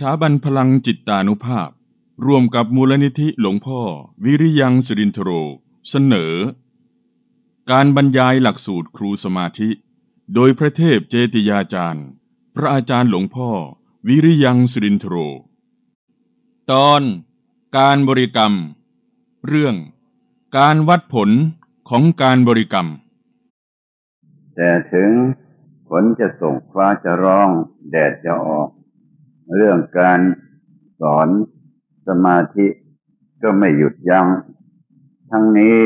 ถาบันพลังจิตตานุภาพ ร่วมกับมูลนิธิหลวงพ่อ วิริยังสิรินทโร เสนอ การบรรยายหลักสูตรครูสมาธิ โดยพระเทพเจติยาจารย์ พระอาจารย์หลวงพ่อ วิริยังสิรินทโร ตอนการบริกรรม เรื่อง การวัดผลของการบริกรรม แต่ถึงฝนจะส่งฟ้าจะร้อง แดดจะออก เรื่องการสอนสมาธิก็ไม่หยุดยัง้ง ทั้งนี้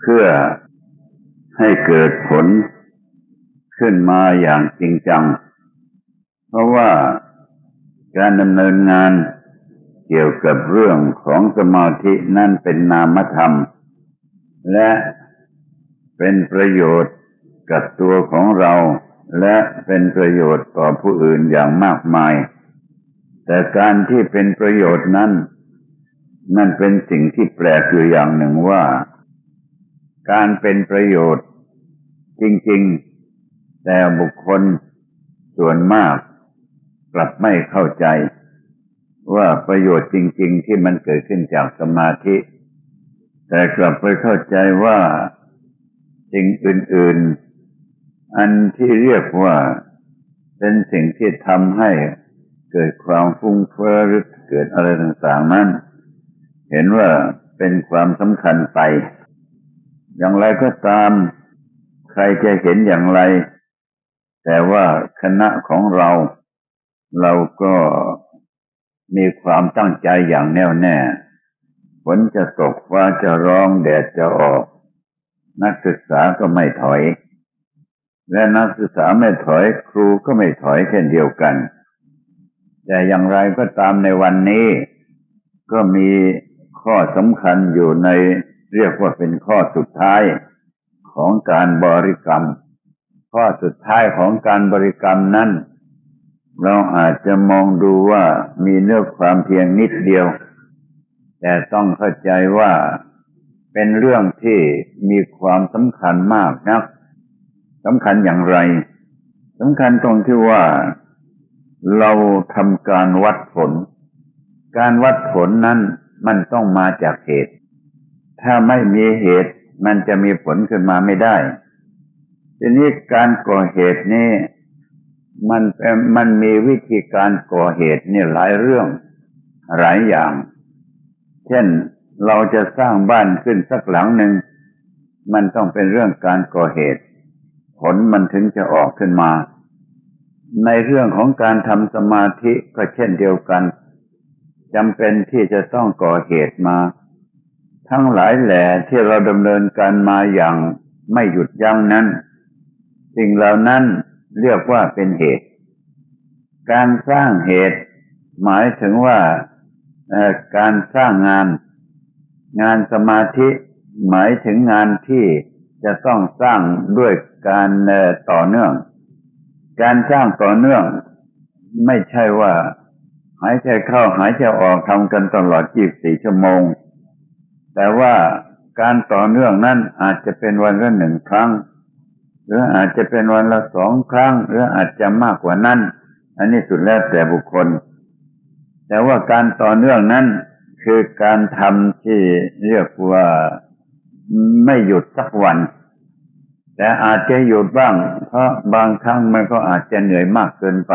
เพื่อให้เกิดผลขึ้นมาอย่างจริงจัง เพราะว่าการดำเนินงานเกี่ยวกับเรื่องของสมาธินั่นเป็นนามธรรม และเป็นประโยชน์กับตัวของเรา และเป็นประโยชน์ต่อผู้อื่นอย่างมากมาย แต่การที่เป็นประโยชน์นั้น นั่นเป็นสิ่งที่แปลกอยู่อย่างหนึ่งว่า การเป็นประโยชน์ จริง ๆ แต่บุคคลส่วนมากกลับไม่เข้าใจ ว่าประโยชน์จริง ๆ ที่มันเกิดขึ้นจากสมาธิ แต่กลับไปเข้าใจว่าสิ่งอื่น ๆ อันที่เรียกว่าเป็นสิ่งที่ทำให้ เกิดความฟุ้งเฟ้อหรือเกิดอะไรต่างๆนั้น เห็นว่าเป็นความสำคัญไป อย่างไรก็ตาม ใครจะเห็นอย่างไร แต่ว่าคณะของเรา เราก็มีความตั้งใจอย่างแน่วแน่ฝนจะตกฟ้าจะร้องแดดจะออก นักศึกษาก็ไม่ถอย และนักศึกษาไม่ถอยครูก็ไม่ถอยเช่นเดียวกัน แต่อย่างไรก็ตามในวันนี้ ก็มีข้อสำคัญอยู่ในเรียกว่าเป็นข้อสุดท้ายของการบริกรรม ข้อสุดท้ายของการบริกรรมนั้น เราอาจจะมองดูว่ามีเนื้อความเพียงนิดเดียว แต่ต้องเข้าใจว่าเป็นเรื่องที่มีความสำคัญมากนะสำคัญอย่างไรสำคัญตรงที่ว่า เราทำการวัดผล การวัดผลนั้นมันต้องมาจากเหตุ ถ้าไม่มีเหตุมันจะมีผลขึ้นมาไม่ได้ ทีนี้การก่อเหตุนี่มันมันมีวิธีการก่อเหตุนี่หลายเรื่อง หลายอย่าง เช่นเราจะสร้างบ้านขึ้นสักหลังหนึ่งมันต้องเป็นเรื่องการก่อเหตุ ผลมันถึงจะออกขึ้นมา ในเรื่องของการทำสมาธิก็เช่นเดียวกันจำเป็นที่จะต้องก่อเหตุมา ทั้งหลายแหล่ที่เราดำเนินการมาอย่างไม่หยุดยั้งนั้น สิ่งเหล่านั้นเรียกว่าเป็นเหตุ การสร้างเหตุ หมายถึงว่าการสร้างงาน งานสมาธิหมายถึงงานที่จะต้องสร้างด้วยการต่อเนื่อง การสร้างต่อเนื่องไม่ใช่ว่า หายใจเข้าหายใจออกทำกันตลอด 24 ชั่วโมง แต่ว่าการต่อเนื่องนั้นอาจจะเป็นวันละหนึ่งครั้ง หรืออาจจะเป็นวันละสองครั้ง หรืออาจจะมากกว่านั้น อันนี้สุดแล้วแต่บุคคล แต่ว่าการต่อเนื่องนั้นคือการทำที่เรียกว่าไม่หยุดสักวัน แต่อาจจะหยุดบ้าง เพราะบางครั้งมันก็อาจจะเหนื่อยมากเกินไป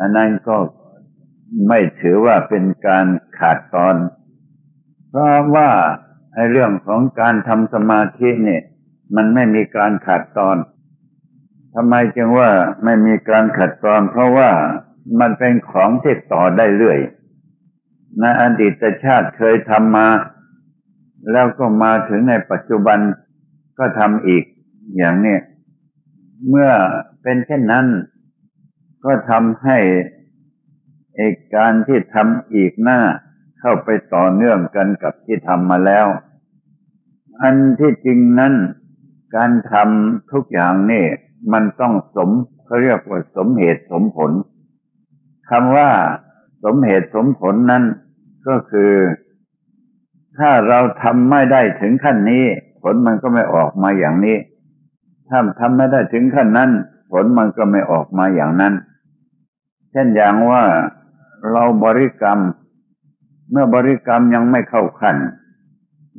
อันนั้นก็ไม่ถือว่าเป็นการขาดตอน เพราะว่าไอ้เรื่องของการทำสมาธิเนี่ย มันไม่มีการขาดตอนทำไมจึงว่าไม่มีการขัดตอน เพราะว่ามันเป็นของที่ต่อได้เรื่อยในอดีตชาติเคยทำมา แล้วก็มาถึงในปัจจุบันก็ทำอีก อย่างนี้เมื่อเป็นเช่นนั้น ก็ทำให้เอกการที่ทำอีกหน้าเข้าไปต่อเนื่องกันกับที่ทำมาแล้ว อันที่จริงนั้น การทำทุกอย่างนี่มันต้องสมเขาเรียกว่าสมเหตุสมผลคำว่าสมเหตุสมผลนั้นก็คือ ถ้าเราทำไม่ได้ถึงขั้นนี้ ผลมันก็ไม่ออกมาอย่างนี้ ถ้าทำไม่ได้ถึงขั้นนั้น ผลมันก็ไม่ออกมาอย่างนั้น เช่นอย่างว่าเราบริกรรม เมื่อบริกรรมยังไม่เข้าขั้น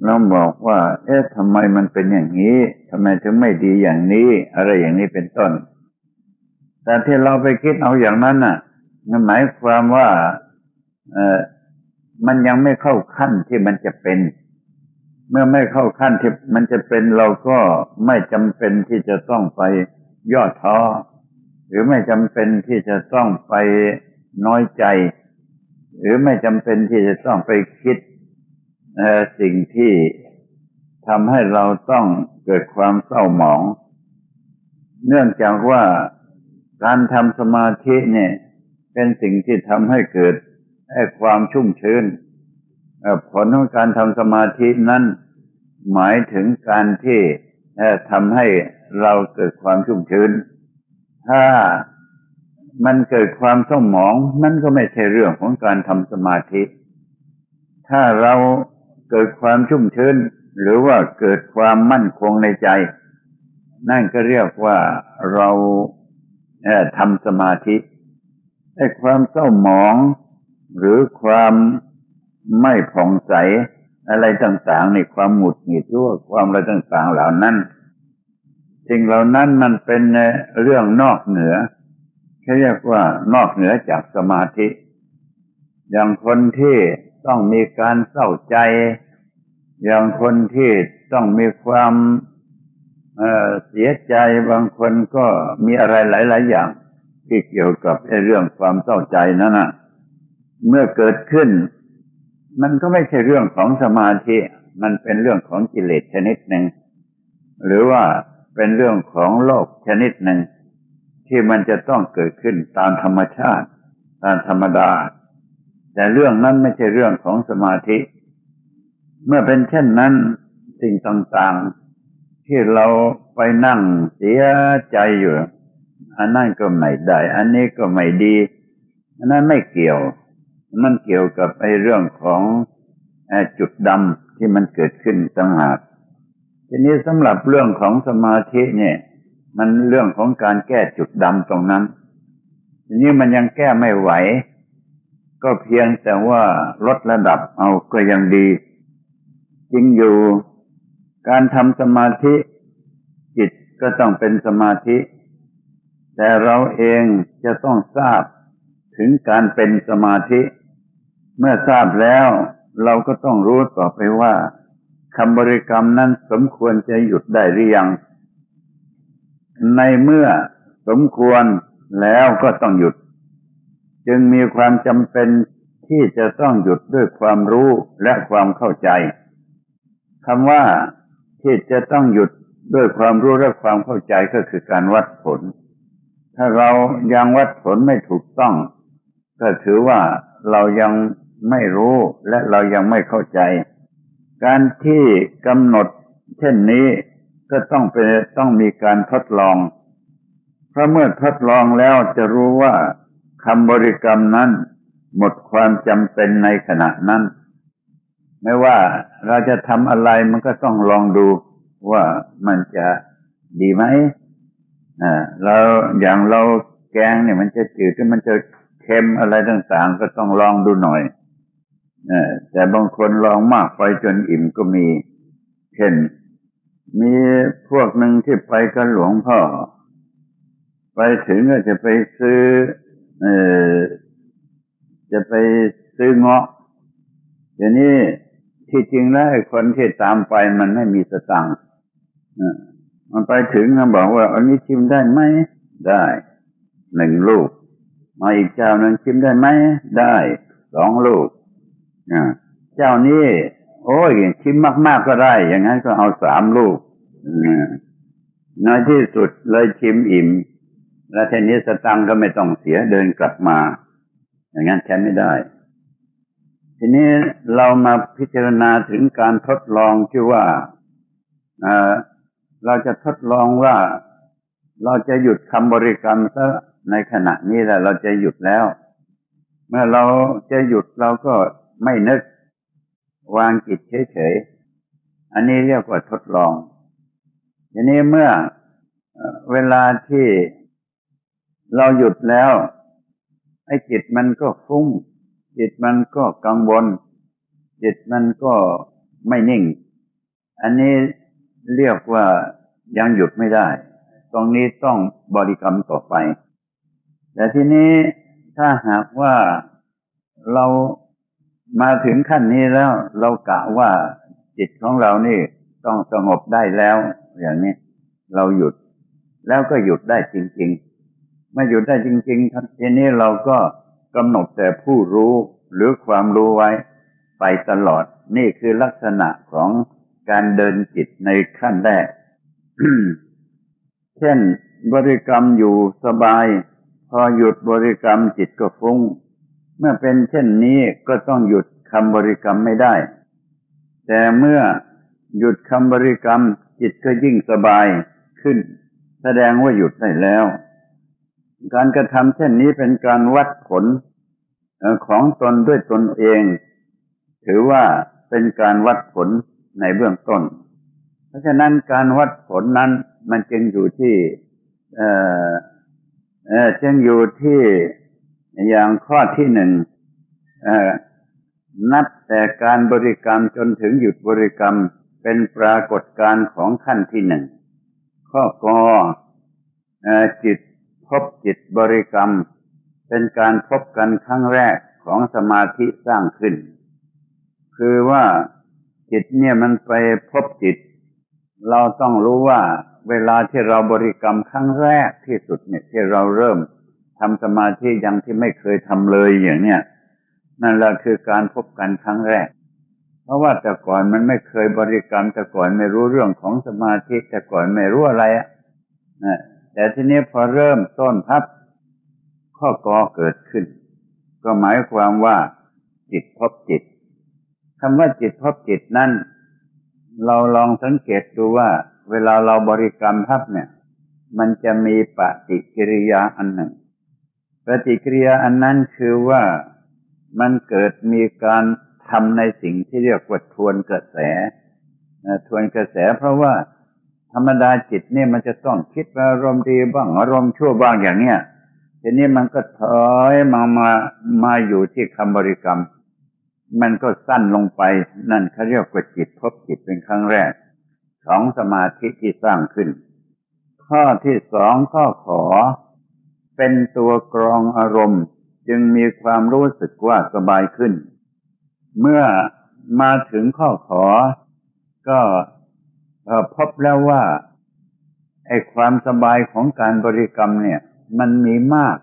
เราบอกว่า เอ๊ะทำไมมันเป็นอย่างนี้ทำไมถึงไม่ดีอย่างนี้ อะไรอย่างนี้เป็นต้น แต่ที่เราไปคิดเอาอย่างนั้นน่ะมันหมายความว่าเออมันยังไม่เข้าขั้นที่มันจะเป็น เมื่อไม่เข้าขั้นที่มันจะเป็นเราก็ไม่จำเป็นที่จะต้องไปย่อท้อหรือไม่จำเป็นที่จะต้องไปน้อยใจ หรือไม่จำเป็นที่จะต้องไปคิดสิ่งที่ทำให้เราต้องเกิดความเศร้าหมอง เนื่องจากว่าการทำสมาธิเนี่ย เป็นสิ่งที่ทำให้เกิดความชุ่มชื้น ผลของการทำสมาธินั้นหมายถึงการที่ทำให้เราเกิดความชุ่มชื้น ถ้ามันเกิดความเศร้าหมองนั่นก็ไม่ใช่เรื่องของการทำสมาธิ ถ้าเราเกิดความชุ่มชื้น หรือว่าเกิดความมั่นคงในใจ นั่นก็เรียกว่าเราทำสมาธิไอ้ความเศร้าหมองหรือความ ไม่ผ่องใสอะไรต่างๆในความหงุดหงิดรั่วความอะไรต่างๆเหล่านั้นสิ่งเหล่านั้นมันเป็นเรื่องนอกเหนือเรียกว่านอกเหนือจากสมาธิ อย่างคนที่ต้องมีการเศร้าใจ อย่างคนที่ต้องมีความเเสียใจบางคนก็มีอะไรหลาย ๆ อย่างที่เกี่ยวกับเรื่องความเศร้าใจนั่นนะเมื่อเกิดขึ้น มันก็ไม่ใช่เรื่องของสมาธิ มันเป็นเรื่องของกิเลสชนิดหนึ่ง หรือว่าเป็นเรื่องของโลกชนิดหนึ่ง ที่มันจะต้องเกิดขึ้นตามธรรมชาติ ตามธรรมดา แต่เรื่องนั้นไม่ใช่เรื่องของสมาธิ เมื่อเป็นเช่นนั้นสิ่งต่างๆ ที่เราไปนั่งเสียใจอยู่ อันนั้นก็ไม่ได้ อันนี้ก็ไม่ดี อันนั้นไม่เกี่ยว มันเกี่ยวกับไอ้เรื่องของจุดดำที่มันเกิดขึ้นต่างหากทีนี้สำหรับเรื่องของสมาธิเนี่ย มันเรื่องของการแก้จุดดำตรงนั้น ทีนี้มันยังแก้ไม่ไหว ก็เพียงแต่ว่าลดระดับเอาก็ยังดี จริงอยู่การทำสมาธิจิตก็ต้องเป็นสมาธิ แต่เราเองจะต้องทราบถึงการเป็นสมาธิ เมื่อทราบแล้วเราก็ต้องรู้ต่อไปว่าคำบริกรรมนั้นสมควรจะหยุดได้หรือยัง ในเมื่อสมควรแล้วก็ต้องหยุด จึงมีความจำเป็นที่จะต้องหยุดด้วยความรู้และความเข้าใจคำว่าที่จะต้องหยุดด้วยความรู้และความเข้าใจก็คือการวัดผล ถ้าเรายังวัดผลไม่ถูกต้อง ก็ถือว่าเรายัง ไม่รู้และเรายังไม่เข้าใจ การที่กำหนดเช่นนี้ก็ต้องเป็นต้องมีการทดลอง เพราะเมื่อทดลองแล้วจะรู้ว่าคำบริกรรมนั้น หมดความจำเป็นในขณะนั้น ไม่ว่าเราจะทำอะไรมันก็ต้องลองดูว่ามันจะดีไหมอ่าเราอย่างเราแกงเนี่ยมันจะจืดหรือมันจะเค็มอะไรต่างๆ ก็ต้องลองดูหน่อย แต่บางคนลองมากไปจนอิ่มก็มี เช่น มีพวกหนึ่งที่ไปกับหลวงพ่อ ไปถึงก็จะไปซื้อเออจะไปซื้อเงาะเดี๋ยวนี้ที่จริงแล้วคนที่ตามไปมันไม่มีสตังค์มันไปถึงมันบอกว่า อันนี้ชิมได้ไหม ได้หนึ่งลูก มาอีกเจ้านึงชิมได้ไหม ได้สองลูก เจ้านี้โอ้ยชิมมาก ๆก็ได้ อย่างนั้นก็เอาสามลูกในที่สุดเลยชิมอิ่ม แล้วทีนี้สตังก็ไม่ต้องเสียเดินกลับมา อย่างนั้นใช้ไม่ได้ ทีนี้เรามาพิจารณาถึงการทดลองที่ว่าเราจะทดลองว่าเราจะหยุดคำบริกรรมซะในขณะนี้แหละเราจะหยุดแล้ว เมื่อเราจะหยุดเราก็ ไม่นึก วางจิตเฉยๆ อันนี้เรียกว่าทดลอง ทีนี้เมื่อเวลาที่เราหยุดแล้วไอ้จิตมันก็ฟุ้ง จิตมันก็กังวล จิตมันก็ไม่นิ่ง อันนี้เรียกว่ายังหยุดไม่ได้ ตรงนี้ต้องบริกรรมต่อไป แต่ทีนี้ถ้าหากว่าเรา มาถึงขั้นนี้แล้วเรากะว่าจิตของเรานี่ต้องสงบได้แล้ว อย่างนี้ เราหยุดแล้วก็หยุดได้จริง ๆ ไม่หยุดได้จริงๆทีนี้เราก็กำหนดแต่ผู้รู้หรือความรู้ไว้ไปตลอด นี่คือลักษณะของการเดินจิตในขั้นแรก เช่นบริกรรมอยู่สบาย พอหยุดบริกรรมจิตก็ฟุง้ง เมื่อเป็นเช่นนี้ก็ต้องหยุดคำบริกรรมไม่ได้ แต่เมื่อหยุดคำบริกรรมจิตก็ยิ่งสบายขึ้น แสดงว่าหยุดได้แล้ว การกระทำเช่นนี้เป็นการวัดผลของตนด้วยตนเอง ถือว่าเป็นการวัดผลในเบื้องต้น เพราะฉะนั้นการวัดผลนั้นมันจึงอยู่ที่ เออเออจึงอยู่ที่ อย่างข้อที่หนึ่งนับแต่การบริกรรมจนถึงหยุดบริกรรมเป็นปรากฏการณ์ของขั้นที่หนึ่ง ข้อกอจิตพบจิตบริกรรม เป็นการพบกันครั้งแรกของสมาธิสร้างขึ้น คือว่าจิตเนี่ยมันไปพบจิต เราต้องรู้ว่าเวลาที่เราบริกรรมครั้งแรกที่สุดเนี่ยที่เราเริ่ม ทำสมาธิยังที่ไม่เคยทำเลยอย่างเนี้ยนั่นแหละคือการพบกันครั้งแรก เพราะว่าแต่ก่อนมันไม่เคยบริกรรมแต่ก่อนไม่รู้เรื่องของสมาธิแต่ก่อนไม่รู้อะไรอะแต่ทีนี้พอเริ่มต้นพับข้อกอเกิดขึ้น ก็หมายความว่า จิตพบจิตคำว่าจิตพบจิตนั้นเราลองสังเกตดูว่า เวลาเราบริกรรมพับเนี่ย มันจะมีปฏิกิริยาอันหนึ่ง ฏิกิริยาอันนั้นคือว่ามันเกิดมีการทำในสิ่งที่เรียกว่าทวนกระแสทวนกระแสเพราะว่าธรรมดาจิตเนี่ยมันจะต้องคิดอารมณ์ดีบ้างอารมณ์ชั่วบ้างอย่างเนี้ยทีนี้มันก็ถอยมามามาอยู่ที่คำบริกรรม มันก็สั้นลงไปนั่นเขาเรียกว่าจิตพบจิตเป็นครั้งแรกของสมาธิที่สร้างขึ้น ข้อที่สองข้อขอ เป็นตัวกรองอารมณ์ จึงมีความรู้สึกว่าสบายขึ้น เมื่อมาถึงข้อขอ ก็พบแล้วว่าไอ้ความสบายของการบริกรรมเนี่ย มันมีมาก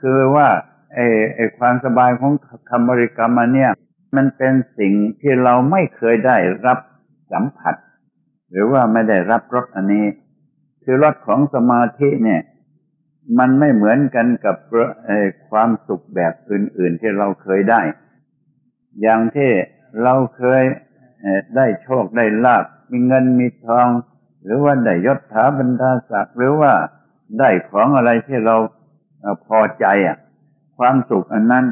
คือว่าไอ้ไอ้ความสบายของคำบริกรรมอันเนี่ย มันเป็นสิ่งที่เราไม่เคยได้รับสัมผัส หรือว่าไม่ได้รับรสอันนี้ คือรสของสมาธิเนี่ย มันไม่เหมือนกันกับความสุขแบบอื่น ๆ ที่เราเคยได้ อย่างที่เราเคยได้โชคได้ลาบมีเงินมีทอง หรือว่าได้ยศถาบรรดาศักดิ์หรือว่าได้ของอะไรที่เราพอใจอะ ความสุขอันนั้น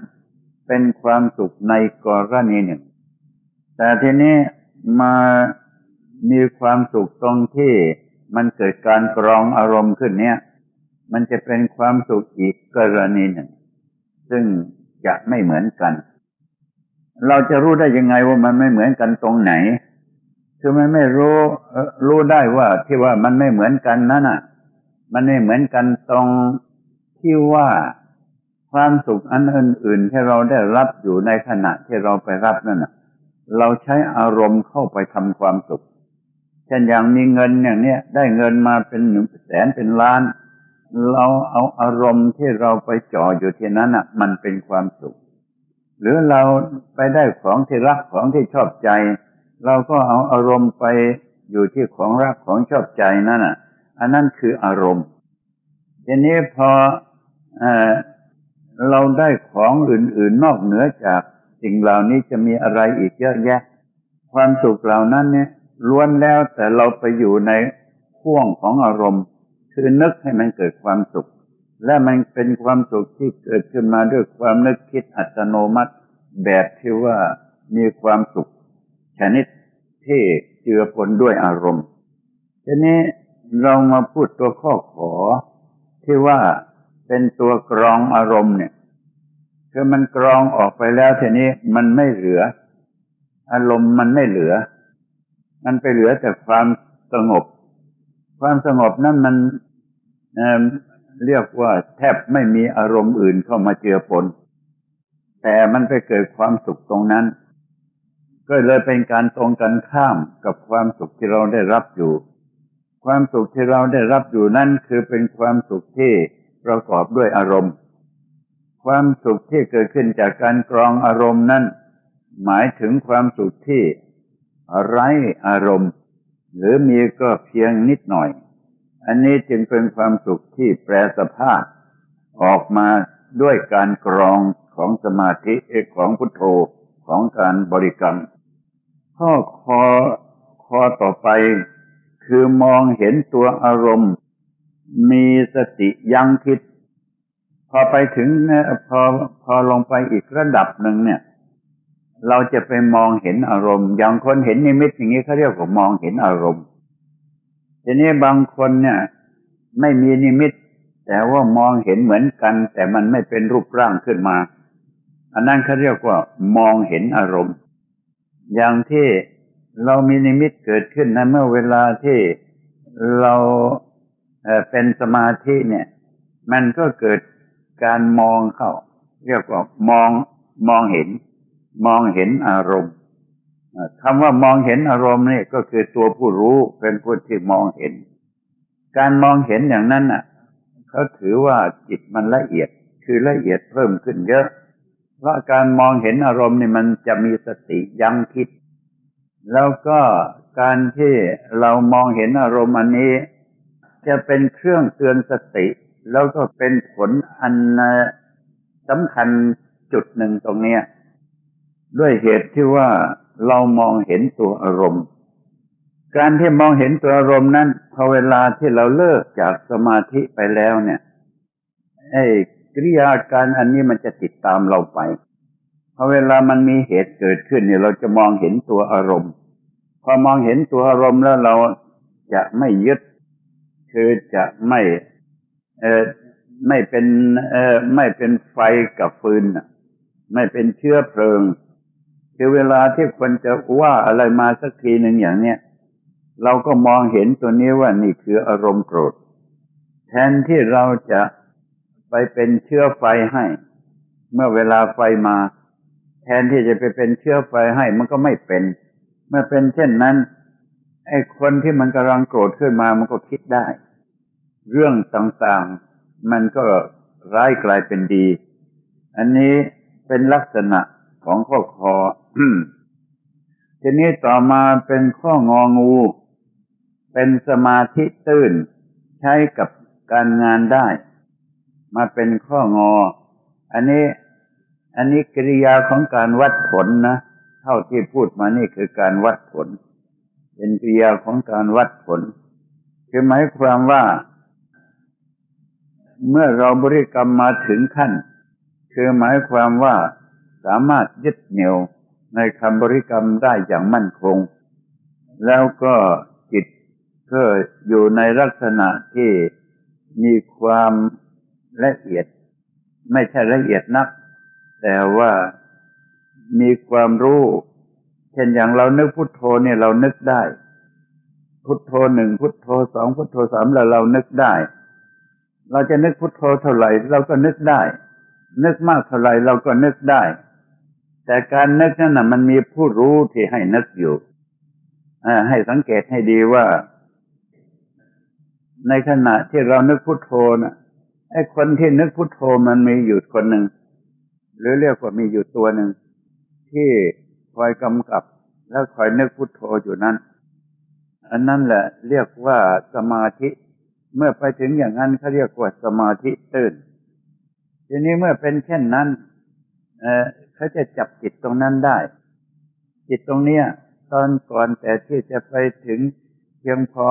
เป็นความสุขในกรณีหนึ่ง แต่ทีนี้มามีความสุขตรงที่มันเกิดการกรองอารมณ์ขึ้นเนี้ย มันจะเป็นความสุขอีกกรณีหนึ่ง ซึ่งจะไม่เหมือนกัน เราจะรู้ได้ยังไงว่ามันไม่เหมือนกันตรงไหน คือมันไม่รู้รู้ได้ว่าที่ว่ามันไม่เหมือนกันนั่นอะ มันไม่เหมือนกันตรงที่ว่าความสุขอันอื่น ๆ ที่เราได้รับอยู่ในขณะที่เราไปรับนั่นอะ เราใช้อารมณ์เข้าไปทำความสุขเช่นอย่างมีเงินอย่างเนี้ยได้เงินมาเป็นหนึ่งแสนเป็นล้าน เราเอาอารมณ์ที่เราไปจ่ออยู่ที่นั้นอะ มันเป็นความสุข หรือเราไปได้ของที่รักของที่ชอบใจ เราก็เอาอารมณ์ไปอยู่ที่ของรักของชอบใจนั่นอะ อันนั้นคืออารมณ์ทีนี้พออเราได้ของอื่น ๆ นอกเหนือจากสิ่งเหล่านี้จะมีอะไรอีกเยอะแยะ ความสุขเหล่านั้นเนี่ยล้วนแล้วแต่เราไปอยู่ในข่วงของอารมณ์ คือนึกให้มันเกิดความสุข และมันเป็นความสุขที่เกิดขึ้นมาด้วยความนึกคิดอัตโนมัติ แบบที่ว่ามีความสุข ชนิดที่เจือปนด้วยอารมณ์ทีนี้เรามาพูดตัวข้อขอ ที่ว่าเป็นตัวกรองอารมณ์เนี่ยคือมันกรองออกไปแล้วทีนี้มันไม่เหลือ อารมณ์มันไม่เหลือ มันไปเหลือแต่ความสงบ ความสงบนั้นมัน เรียกว่าแทบไม่มีอารมณ์อื่นเข้ามาเจือปน แต่มันไปเกิดความสุขตรงนั้น ก็เลยเป็นการตรงกันข้ามกับความสุขที่เราได้รับอยู่ ความสุขที่เราได้รับอยู่นั่นคือเป็นความสุขที่ประกอบด้วยอารมณ์ ความสุขที่เกิดขึ้นจากการกรองอารมณ์นั้น หมายถึงความสุขที่ไร้อารมณ์ หรือมีก็เพียงนิดหน่อย อันนี้จึงเป็นความสุขที่แปรสภาพออกมาด้วยการกรองของสมาธิของพุทโธของการบริกรรม ข้อคอคอต่อไป คือมองเห็นตัวอารมณ์ มีสติยังคิด พอไปถึงพอพอลงไปอีกระดับหนึ่งเนี่ย เราจะไปมองเห็นอารมณ์ อย่างคนเห็นนิมิตอย่างนี้เขาเรียกว่ามองเห็นอารมณ์ ทีนี้บางคนเนี่ย ไม่มีนิมิต แต่ว่ามองเห็นเหมือนกัน แต่มันไม่เป็นรูปร่างขึ้นมา อันนั้นเขาเรียกว่ามองเห็นอารมณ์ อย่างที่เรามีนิมิตเกิดขึ้นนะเมื่อเวลาที่เราเป็นสมาธิเนี่ย มันก็เกิดการมองเข้า เรียกว่ามองมองเห็น มองเห็นอารมณ์ คำว่ามองเห็นอารมณ์นี่ก็คือตัวผู้รู้เป็นผู้ที่มองเห็น การมองเห็นอย่างนั้นน่ะเขาถือว่าจิตมันละเอียดคือละเอียดเพิ่มขึ้นเยอะ เพราะการมองเห็นอารมณ์นี่มันจะมีสติยั้งคิด แล้วก็การที่เรามองเห็นอารมณ์อันนี้ จะเป็นเครื่องเตือนสติ แล้วก็เป็นผลอันสำคัญจุดหนึ่งตรงนี้ด้วยเหตุที่ว่า เรามองเห็นตัวอารมณ์ การที่มองเห็นตัวอารมณ์นั้นพอเวลาที่เราเลิกจากสมาธิไปแล้วเนี่ยไอ้กิริยาการอันนี้มันจะติดตามเราไปพอเวลามันมีเหตุเกิดขึ้นเนี่ย เราจะมองเห็นตัวอารมณ์ พอมองเห็นตัวอารมณ์แล้วเราจะไม่ยึด คือจะไม่เออไม่เป็นเออไม่เป็นไฟกับฟืนไม่เป็นเชื้อเพลิง คือเวลาที่คนจะว่าอะไรมาสักทีหนึ่งอย่างเนี้ยเราก็มองเห็นตัวนี้ว่านี่คืออารมณ์โกรธ แทนที่เราจะไปเป็นเชื้อไฟให้ เมื่อเวลาไฟมา แทนที่จะไปเป็นเชื้อไฟให้ มันก็ไม่เป็น เมื่อเป็นเช่นนั้นไอ้คนที่มันกำลังโกรธขึ้นมามันก็คิดได้ เรื่องต่างๆมันก็ร้ายกลายเป็นดี อันนี้เป็นลักษณะ ของข้อคอทีนี้ต่อมาเป็นข้ององู เป็นสมาธิตื้น ใช้กับการงานได้ มาเป็นข้องอ อันนี้ อันนี้กิริยาของการวัดผลนะ เท่าที่พูดมานี่คือการวัดผล เป็นกิริยาของการวัดผล คือหมายความว่า เมื่อเราบริกรรมมาถึงขั้น คือหมายความว่า สามารถยึดเหนี่ยวในคำบริกรรมได้อย่างมั่นคง แล้วก็จิตก็อยู่ในลักษณะที่มีความละเอียด ไม่ใช่ละเอียดนัก แต่ว่ามีความรู้ เช่นอย่างเรานึกพุทโธเนี่ยเรานึกได้ พุทโธหนึ่งพุทโธสองพุทโธสามแล้วเรานึกได้ เราจะนึกพุทโธเท่าไหร่ เราก็นึกได้ นึกมากเท่าไหร่เราก็นึกได้ แต่การนึกนั่นนะมันมีผู้รู้ที่ให้นึกอยู่ให้สังเกตให้ดีว่า ในขณะที่เรานึกพุทโธนะไอ้คนที่นึกพุทโธมันมีอยู่คนหนึ่งหรือเรียกว่ามีอยู่ตัวหนึ่งที่คอยกำกับ แล้วคอยนึกพุทโธอยู่นั้น อันนั้นแหละเรียกว่าสมาธิ เมื่อไปถึงอย่างนั้นเขาเรียกว่าสมาธิตื่น ทีนี้เมื่อเป็นเช่นนั้น เขาจะจับจิตตรงนั้นได้ จิตตรงเนี้ย ตอนก่อนแต่ที่จะไปถึงเพียงพอ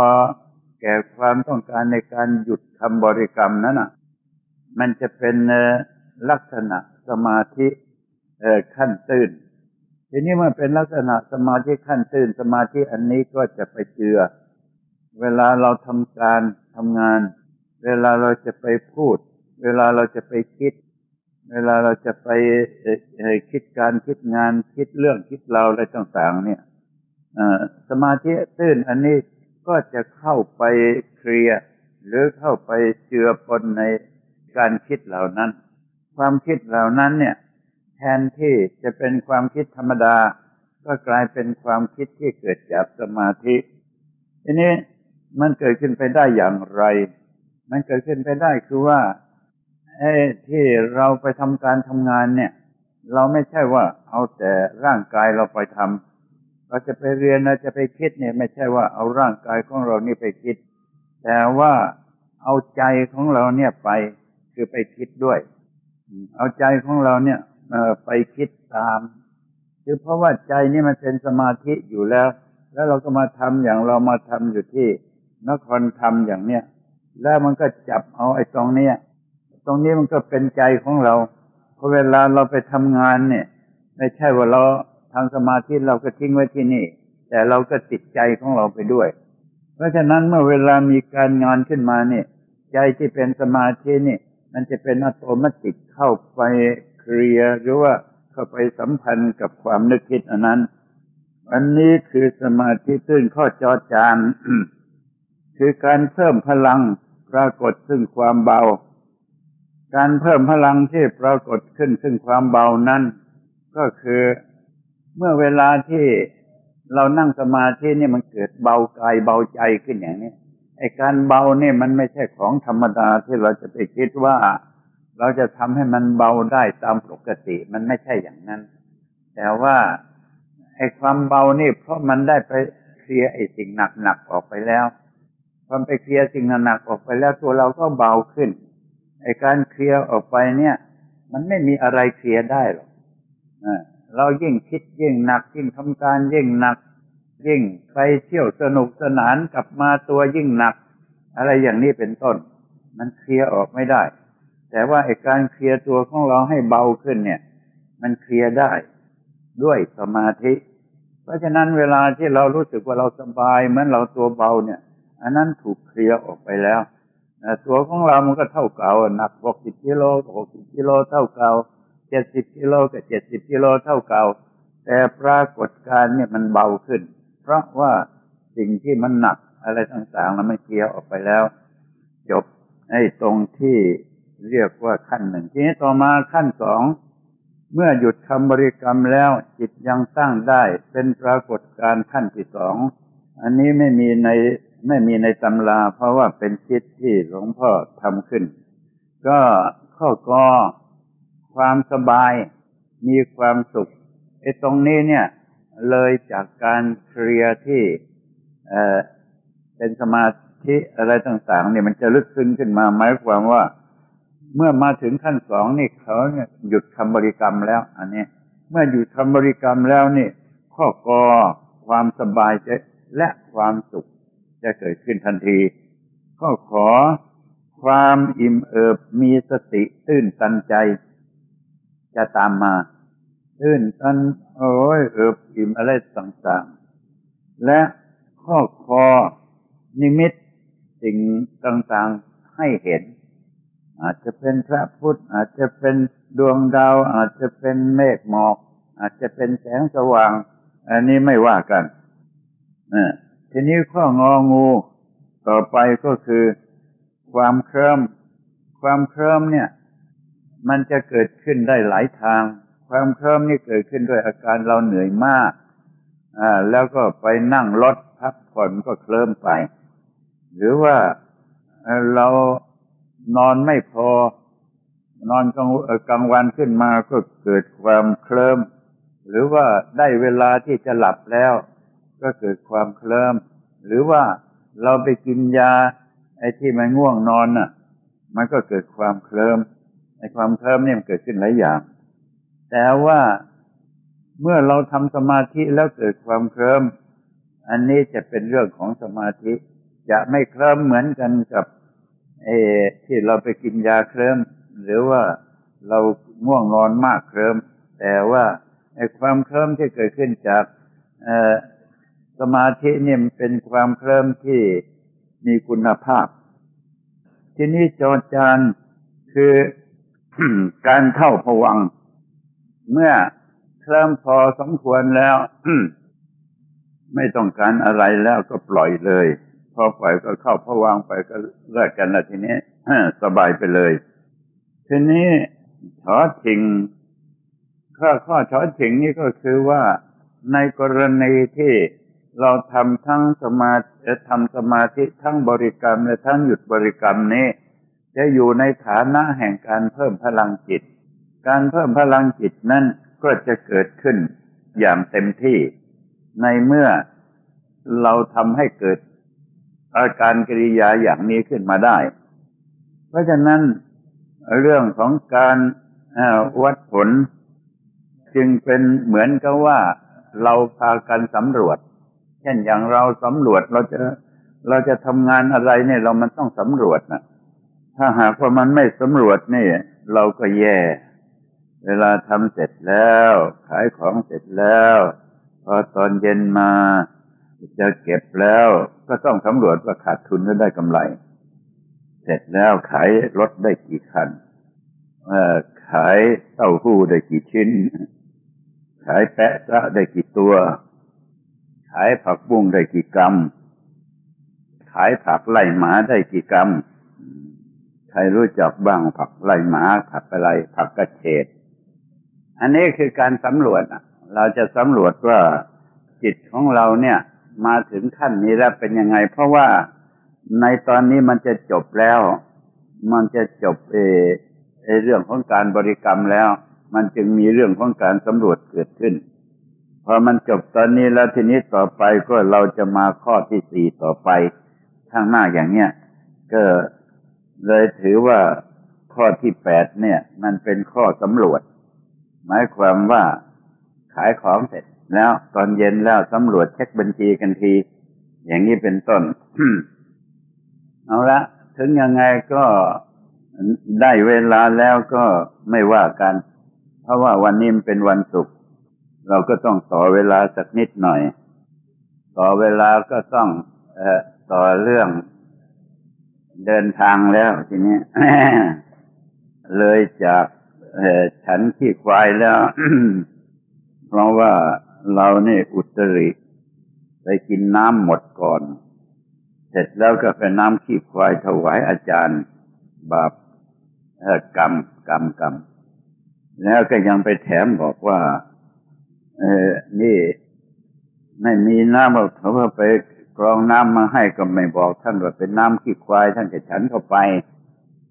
แก่ความต้องการในการหยุดคำบริกรรมนั้นอะ มันจะเป็นลักษณะสมาธิขั้นตื้นทีนี้มันเป็นลักษณะสมาธิขั้นตื้น สมาธิอันนี้ก็จะไปเจือ เวลาเราทำการทำงาน เวลาเราจะไปพูด เวลาเราจะไปคิด เวลาเราจะไปคิดการคิดงานคิดเรื่องคิดเราอะไรต่างๆ เนี่ยสมาธิตื้นอันนี้ก็จะเข้าไปเคลียร์หรือเข้าไปเจือปนในการคิดเหล่านั้น ความคิดเหล่านั้นเนี่ย แทนที่จะเป็นความคิดธรรมดา ก็กลายเป็นความคิดที่เกิดจากสมาธิ ทีนี้มันเกิดขึ้นไปได้อย่างไร มันเกิดขึ้นไปได้คือว่า ไอ้ที่เราไปทำการทำงานเนี่ย เราไม่ใช่ว่าเอาแต่ร่างกายเราไปทำเราจะไปเรียนเราจะไปคิดเนี่ย ไม่ใช่ว่าเอาร่างกายของเรานี่ไปคิด แต่ว่าเอาใจของเราเนี่ยไปคือไปคิดด้วย เอาใจของเราเนี่ยไปคิดตามคือเพราะว่าใจนี่มันเป็นสมาธิอยู่แล้ว แล้วเราก็มาทำอย่างเรามาทำอยู่ที่นครทำอย่างเนี้ยแล้วมันก็จับเอาไอ้ตรงเนี้ย ตรงนี้มันก็เป็นใจของเราพอเวลาเราไปทำงานเนี่ย ไม่ใช่ว่าเราทำสมาธิเราก็ทิ้งไว้ที่นี่ แต่เราก็ติดใจของเราไปด้วย เพราะฉะนั้นเมื่อเวลามีการงานขึ้นมาเนี่ย ใจที่เป็นสมาธินี่มันจะเป็นอัตโนมัติเข้าไปเคลียหรือว่าเข้าไปสัมพันธ์กับความนึกคิดอันนั้น อันนี้คือสมาธิซึ่งข้อจอจานคือการเพิ่มพลังปรากฏซึ่งความเบา การเพิ่มพลังที่ปรากฏขึ้นซึ่งความเบานั้น ก็คือเมื่อเวลาที่เรานั่งสมาธินี่มันเกิดเบากายเบาใจขึ้นอย่างนี้ไอ้การเบาเนี่ยมันไม่ใช่ของธรรมดาที่เราจะไปคิดว่า เราจะทำให้มันเบาได้ตามปกติมันไม่ใช่อย่างนั้น แต่ว่าไอ้ความเบานี่เพราะมันได้ไปเคลียร์ไอ้สิ่งหนักๆออกไปแล้วความไปเคลียร์สิ่งหนักๆออกไปแล้วตัวเราก็เบาขึ้น ไอการเคลียร์ออกไปเนี่ย มันไม่มีอะไรเคลียร์ได้หรอกเรายิ่งคิดยิ่งหนักยิ่งทำการยิ่งหนัก ยิ่งไปเที่ยวสนุกสนานกลับมาตัวยิ่งหนัก อะไรอย่างนี้เป็นต้น มันเคลียร์ออกไม่ได้ แต่ว่าไอการเคลียร์ตัวของเราให้เบาขึ้นเนี่ย มันเคลียร์ได้ด้วยสมาธิ เพราะฉะนั้นเวลาที่เรารู้สึกว่าเราสบายเหมือนเราตัวเบาเนี่ย อันนั้นถูกเคลียร์ออกไปแล้ว ตัวของเรามันก็เท่าเก่าหนักหกสิบกิโลหกสิบกิโลเท่าเก่าเจ็ดสิบกิโลกับเจ็ดสิบกิโลเท่าเก่า แต่ปรากฏการเนี่ยมันเบาขึ้น เพราะว่าสิ่งที่มันหนักอะไรต่างๆแล้วมันเคลียร์ออกไปแล้ว จบไอ้ตรงที่เรียกว่าขั้นหนึ่งทีนี้ต่อมาขั้นสองเมื่อหยุดคำบริกรรมแล้วจิตยังตั้งได้เป็นปรากฏการขั้นที่สองอันนี้ไม่มีใน ไม่มีในตำราเพราะว่าเป็นคิดที่หลวงพ่อทำขึ้น ก็ข้อกอความสบายมีความสุขไอ้ตรงนี้เนี่ย เลยจากการเคลียร์ที่เออเป็นสมาธิอะไรต่างๆ เนี่ยมันจะลึกซึ้งขึ้นมาหมายความว่า เมื่อมาถึงขั้นสองนี่เขาเนี่ยหยุดคำบริกรรมแล้ว อันนี้ เมื่อหยุดคำบริกรรมแล้วนี่ ข้อกอความสบายใจและความสุข จะเกิดขึ้นทันที ก็ขอความอิ่มเอิบมีสติตื้นตันใจ จะตามมาตื้นตันโอ้ยเอิบอิ่มอะไรต่างๆ และข้อคอนิมิตสิ่งต่างๆให้เห็น อาจจะเป็นพระพุทธ อาจจะเป็นดวงดาว อาจจะเป็นเมฆหมอก อาจจะเป็นแสงสว่าง อันนี้ไม่ว่ากัน ทีนี้ข้ององู ต่อไปก็คือ ความเคลิ้มความเคลิ้มเนี่ย มันจะเกิดขึ้นได้หลายทาง ความเคลิ้มนี่เกิดขึ้นด้วยอาการเราเหนื่อยมากอ่าแล้วก็ไปนั่งรถพักผ่อนก็เคลิ้มไป หรือว่าเรานอนไม่พอ นอนกลางกลางวันขึ้นมาก็เกิดความเคลิ้มหรือว่าได้เวลาที่จะหลับแล้ว ก็เกิดความเคลิ้ม หรือว่าเราไปกินยา ไอ้ที่มันง่วงนอนน่ะ มันก็เกิดความเคลิ้มไอ้ความเคลิ้มเนี่ยมันเกิดขึ้นหลายอย่าง แต่ว่าเมื่อเราทำสมาธิแล้วเกิดความเคลิ้มอันนี้จะเป็นเรื่องของสมาธิ จะไม่เคลิ้มเหมือนกันกับเอที่เราไปกินยาเคลิ้มหรือว่าเราง่วงนอนมากเคลิ้มแต่ว่าไอ้ความเคลิ้มที่เกิดขึ้นจาก สมาธิเนี่ยเป็นความเคลิ้มที่มีคุณภาพ ทีนี้จอจานคือการเข้าผวัง เมื่อเคลิ้มพอสมควรแล้วไม่ต้องการอะไรแล้วก็ปล่อยเลย พอปล่อยก็เข้าผวังไปก็เลิกกันแล้วทีนี้สบายไปเลย ทีนี้ชอชิงข้อข้อชอชิงนี่ก็คือว่าในกรณีที่ เราทำทั้งสมาทำสมาธิทั้งบริกรรมและทั้งหยุดบริกรรมนี้ จะอยู่ในฐานะแห่งการเพิ่มพลังจิต การเพิ่มพลังจิตนั้นก็จะเกิดขึ้นอย่างเต็มที่ ในเมื่อเราทำให้เกิดอาการกิริยาอย่างนี้ขึ้นมาได้ เพราะฉะนั้นเรื่องของการวัดผล จึงเป็นเหมือนกับว่าเราพากันสำรวจ ช่นอย่างเราสำรวจเราจะเราจะทำงานอะไรเนี่ย เรามันต้องสำรวจนะถ้าหากว่ามันไม่สำรวจนี่เราก็แย่ เวลาทำเสร็จแล้ว ขายของเสร็จแล้วพอตอนเย็นมาจะเก็บแล้วก็ต้องสำรวจว่าขาดทุนหรือได้กำไร เสร็จแล้วขายรถได้กี่คันขายเต้าหู้ได้กี่ชิ้น ขายแปะซะได้กี่ตัวายผักบุ้งได้กี่กรัม ขายผักไล่หมาได้กี่กรัม ใครรู้จักบ้างผักไล่หมาผักอะไรผักกระเฉด อันนี้คือการสำรวจเราจะสำรวจว่าจิตของเราเนี่ย มาถึงขั้นนี้แล้วเป็นยังไง เพราะว่าในตอนนี้มันจะจบแล้ว มันจะจบเอเอเรื่องของการบริกรรมแล้ว มันจึงมีเรื่องของการสำรวจเกิดขึ้น พอมันจบตอนนี้แล้วทีนี้ต่อไปก็เราจะมาข้อที่สี่ต่อไปข้างหน้าอย่างเนี้ยก็เลยถือว่าข้อที่แปดเนี่ย มันเป็นข้อสำรวจ หมายความว่าขายของเสร็จแล้วตอนเย็นแล้วสำรวจเช็คบัญชีกันที อย่างนี้เป็นต้นเอาละถึงยังไงก็ได้เวลาแล้วก็ไม่ว่ากัน เพราะว่าวันนี้เป็นวันศุกร์ เราก็ต้องต่อเวลาสักนิดหน่อย ต่อเวลาก็ต้องเอต่อเรื่อง เดินทางแล้วทีนี้เลยจากฉันขี้ควายแล้ว เพราะว่าเราเนี่ยอุตริไปกินน้ำหมดก่อน เสร็จแล้วก็ไปน้ำขี้ควายถวายอาจารย์ บาปกรรมกรรมกรรมแล้วก็ยังไปแถมบอกว่า เออนี่ ไม่มีน้ำเขาก็ไปกรองน้ำมาให้ก็ไม่บอกท่านว่าเป็นน้ำขี้ควาย ท่านก็ฉันเข้าไป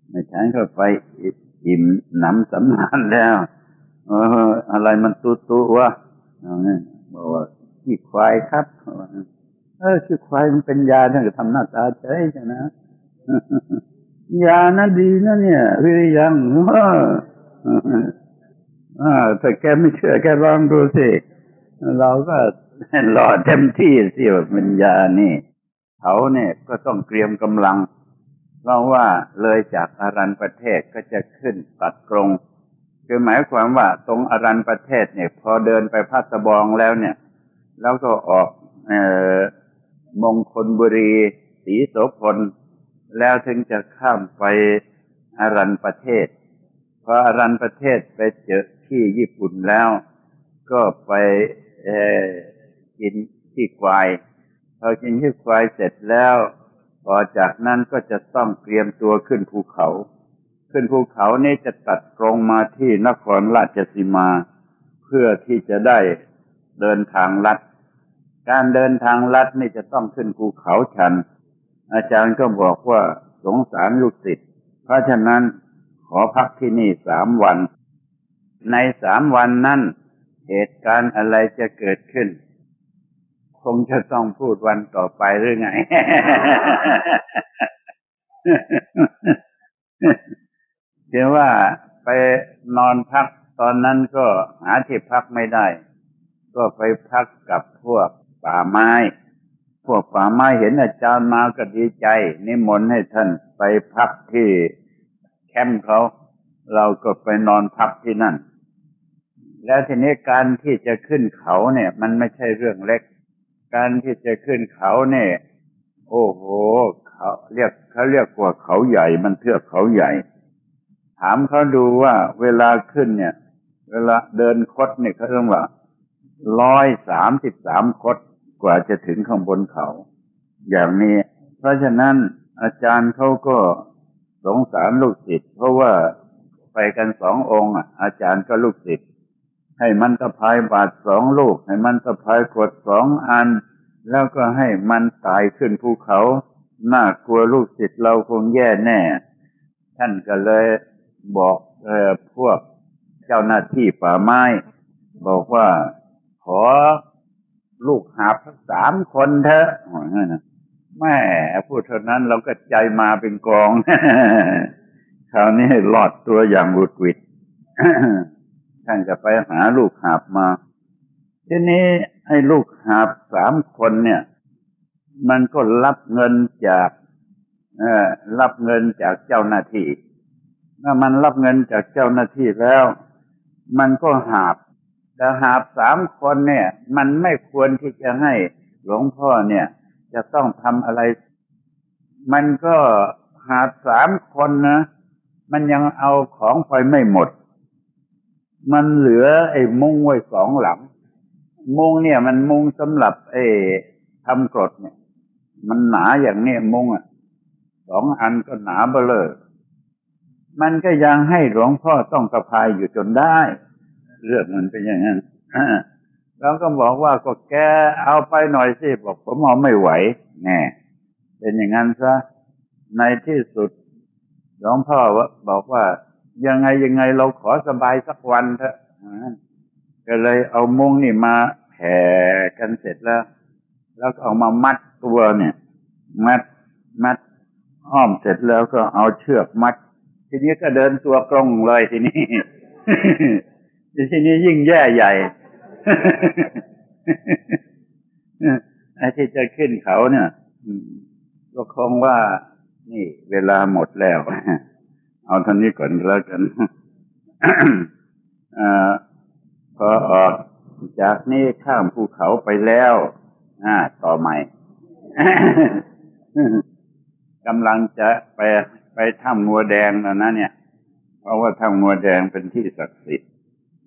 ไม่ฉันเข้าไปอิ่มหนำสำนานแล้วเอออะไรมันตุตุวะบอกว่าขี้ควายครับเออขี้ควายมันเป็นยาท่านก็ทำหน้าตาเฉยใช่ไหมยานะดีนะเนี่ยวิริยัง ถ้าแกไม่เชื่อแกลองดูสิ เราก็รอเต็มที่สิว่าปัญญานี่เขาเนี่ยก็ต้องเตรียมกำลัง เพราะว่าเลยจากอารันประเทศก็จะขึ้นตัดกรงคือหมายความว่าตรงอารันประเทศเนี่ย พอเดินไปพัสบองแล้วเนี่ย แล้วก็ออกเออมงคลบุรีศรีโสพลแล้วถึงจะข้ามไปอารันประเทศพออารันประเทศไปเจอ ที่ญี่ปุ่นแล้ว ก็ไปกินที่ควายพอกินที่ควายเสร็จแล้วต่อจากนั้นก็จะต้องเตรียมตัวขึ้นภูเขา ขึ้นภูเขานี่จะตัดตรงมาที่นครราชสีมา เพื่อที่จะได้เดินทางลัด การเดินทางลัดนี่จะต้องขึ้นภูเขาชัน อาจารย์ก็บอกว่าสงสารลูกศิษย์เพราะฉะนั้นขอพักที่นี่สามวัน ในสามวันนั้นเหตุการณ์อะไรจะเกิดขึ้น คงจะต้องพูดวันต่อไปหรือไง เดี๋ยวว่าไปนอนพักตอนนั้นก็หาที่พักไม่ได้ ก็ไปพักกับพวกป่าไม้ พวกป่าไม้เห็นอาจารย์มาก็ดีใจ นิมนต์ให้ท่านไปพักที่แคมป์เขา เราก็ไปนอนพักที่นั่น แล้วทีนี้การที่จะขึ้นเขาเนี่ย มันไม่ใช่เรื่องเล็ก การที่จะขึ้นเขาเนี่ย โอ้โห เขาเรียกเขาเรียกว่าเขาใหญ่ มันเทือกเขาใหญ่ ถามเขาดูว่าเวลาขึ้นเนี่ย เวลาเดินคดเนี่ยเขาต้องว่าร้อยสามสิบสามคดกว่าจะถึงข้างบนเขา อย่างนี้ เพราะฉะนั้นอาจารย์เขาก็สงสารลูกศิษย์เพราะว่าไปกันสององค์อาจารย์ก็ลูกศิษย์ ให้มันตะพายบาทสองลูก ให้มันตะพายกดสองอัน แล้วก็ให้มันตายขึ้นภูเขา น่ากลัวลูกศิษย์เราคงแย่แน่ ท่านก็เลยบอกออพวกเจ้าหน้าที่ป่าไม้ บอกว่าขอลูกหาบทั้งสามคนเถอะแม่พูดเท่านั้นเราก็ใจมาเป็นกอง คราวนี้หลอดตัวอย่างบุดวิด ท่านจะไปหาลูกหาบมา ทีนี้ให้ลูกหาบสามคนเนี่ย มันก็รับเงินจากรับเงินจากเจ้าหน้าที่เมื่อมันรับเงินจากเจ้าหน้าที่แล้ว มันก็หาบแต่หาบสามคนเนี่ย มันไม่ควรที่จะให้หลวงพ่อเนี่ย จะต้องทำอะไร มันก็หาบสามคนนะมันยังเอาของไปไม่หมด มันเหลือไอ้มุ้งไว้สองหลัง มุ้งเนี่ย มันมุ้งสำหรับไอ้ทำกรดเนี่ย มันหนาอย่างเนี้ยมุ้งอะสองอันก็หนาเบลอมันก็ยังให้หลวงพ่อต้องกระพายอยู่จนได้ เรื่องมันเป็นอย่างนั้นเราก็บอกว่าก็แกเอาไปหน่อยสิบอกผมเอาไม่ไหวแน่เป็นอย่างนั้นซะในที่สุดหลวงพ่อบอกว่า ยังไงยังไงเราขอสบายสักวันเถอะก็เลยเอามุ้งนี่มาแผ่กันเสร็จแล้ว แล้วก็เอามามัดตัวเนี่ย มัดมัดอ้อมเสร็จแล้วก็เอาเชือกมัด ทีนี้ก็เดินตัวกลงเลยทีนี้ทีนี้ยิ่งแย่ใหญ่ไอ้ที่จะขึ้นเขาเนี่ยก็คงว่า นี่ เวลาหมดแล้ว เอาท่านนี้ก่อนแล้วกันอพอออกจากนี้ข้ามภูเขาไปแล้วอ่าต่อใหม่กำลังจะไปไปถ้ำงัวแดงแล้วนะเนี่ย เพราะว่าถ้ำงัวแดงเป็นที่ศักดิ์สิทธิ์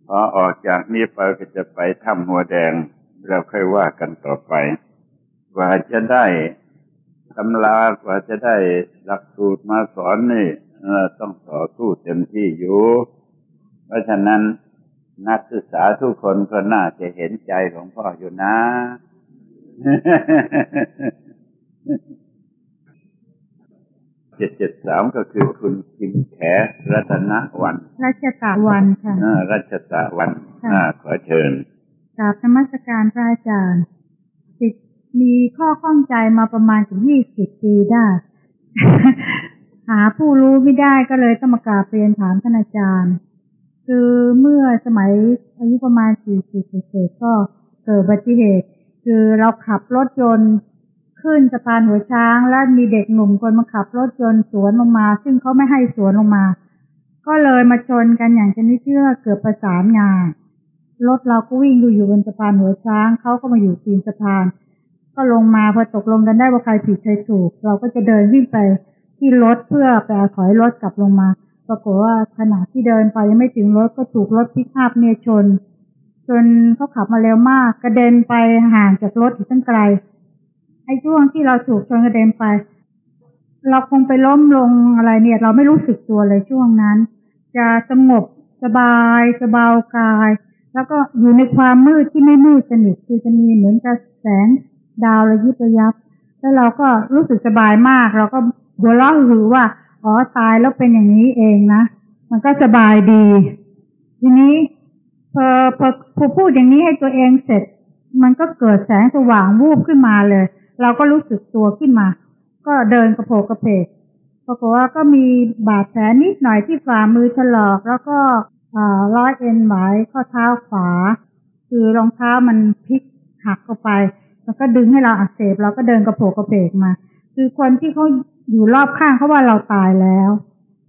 พอออกจากนี้ไปก็จะไปถ้ำหัวแดงเราค่อยว่ากันต่อไปกว่าจะได้ตำรากว่าจะได้หลักสูตรมาสอนนี่ ต้องต่อสู้เต็มที่อยู่ เพราะฉะนั้นนักศึกษาทุกคนก็น่าจะเห็นใจของพ่ออยู่นะ เจ็ดเจ็ดสามก็คือคุณกิมแขรัตนวัน รัชตะวันค่ะรัชตะวันขอเชิญกราบธรรมสการพระอาจารย์ติดมีข้อข้องใจมาประมาณถึงยี่สิบปีได้ หาผู้รู้ไม่ได้ก็เลยต้องมากราบเรียนถามท่านอาจารย์ คือเมื่อสมัยอายุประมาณสี่สิบเศษก็เกิดอุบัติเหตุ คือเราขับรถยนต์ขึ้นสะพานหัวช้าง แล้วมีเด็กหนุ่มคนมาขับรถยนต์สวนลงมา ซึ่งเขาไม่ให้สวนลงมา ก็เลยมาชนกันอย่างชนิดเชื่อเกือบประสานงานรถเราก็วิ่งอยู่อยู่บนสะพานหัวช้างเขาก็มาอยู่ตีนสะพาน ก็ลงมาพอตกลงกันได้ว่าใครผิดใครถูก เราก็จะเดินวิ่งไป ที่รถเพื่อไปถอยรถกลับลงมา ปรากฏว่าขณะที่เดินไปยังไม่ถึงรถก็ถูกรถพิกอัพเนี่ยชน จนเขาขับมาเร็วมากกระเด็นไปห่างจากรถอีกตั้งไกลไอ้ช่วงที่เราถูกชนกระเด็นไป เราคงไปล้มลงอะไรเนี่ย เราไม่รู้สึกตัวเลยช่วงนั้น จะสงบสบายสบากาย แล้วก็อยู่ในความมืดที่ไม่มืดสนิทคือจะมีเหมือนกับแสงดาวระยิบระยับ แล้วเราก็รู้สึกสบายมากเราก็ หัวเราะหือว่าอ๋อตายแล้วเป็นอย่างนี้เองนะมันก็สบายดี ทีนี้พอพอพอพูดอย่างนี้ให้ตัวเองเสร็จ มันก็เกิดแสงสว่างวูบขึ้นมาเลย เราก็รู้สึกตัวขึ้นมา ก็เดินกระโผกกระเพกปรากฏว่าก็มีบาดแผลนิดหน่อยที่ฝ่ามือถลอก แล้วก็ร้อยเอ็นหมข้อเท้าขวา คือรองเท้ามันพลิกหักเข้าไป แล้วก็ดึงให้เราอักเสบเราก็เดินกระโผกกระเพกมา คือคนที่เขา อยู่รอบข้างเขาว่าเราตายแล้ว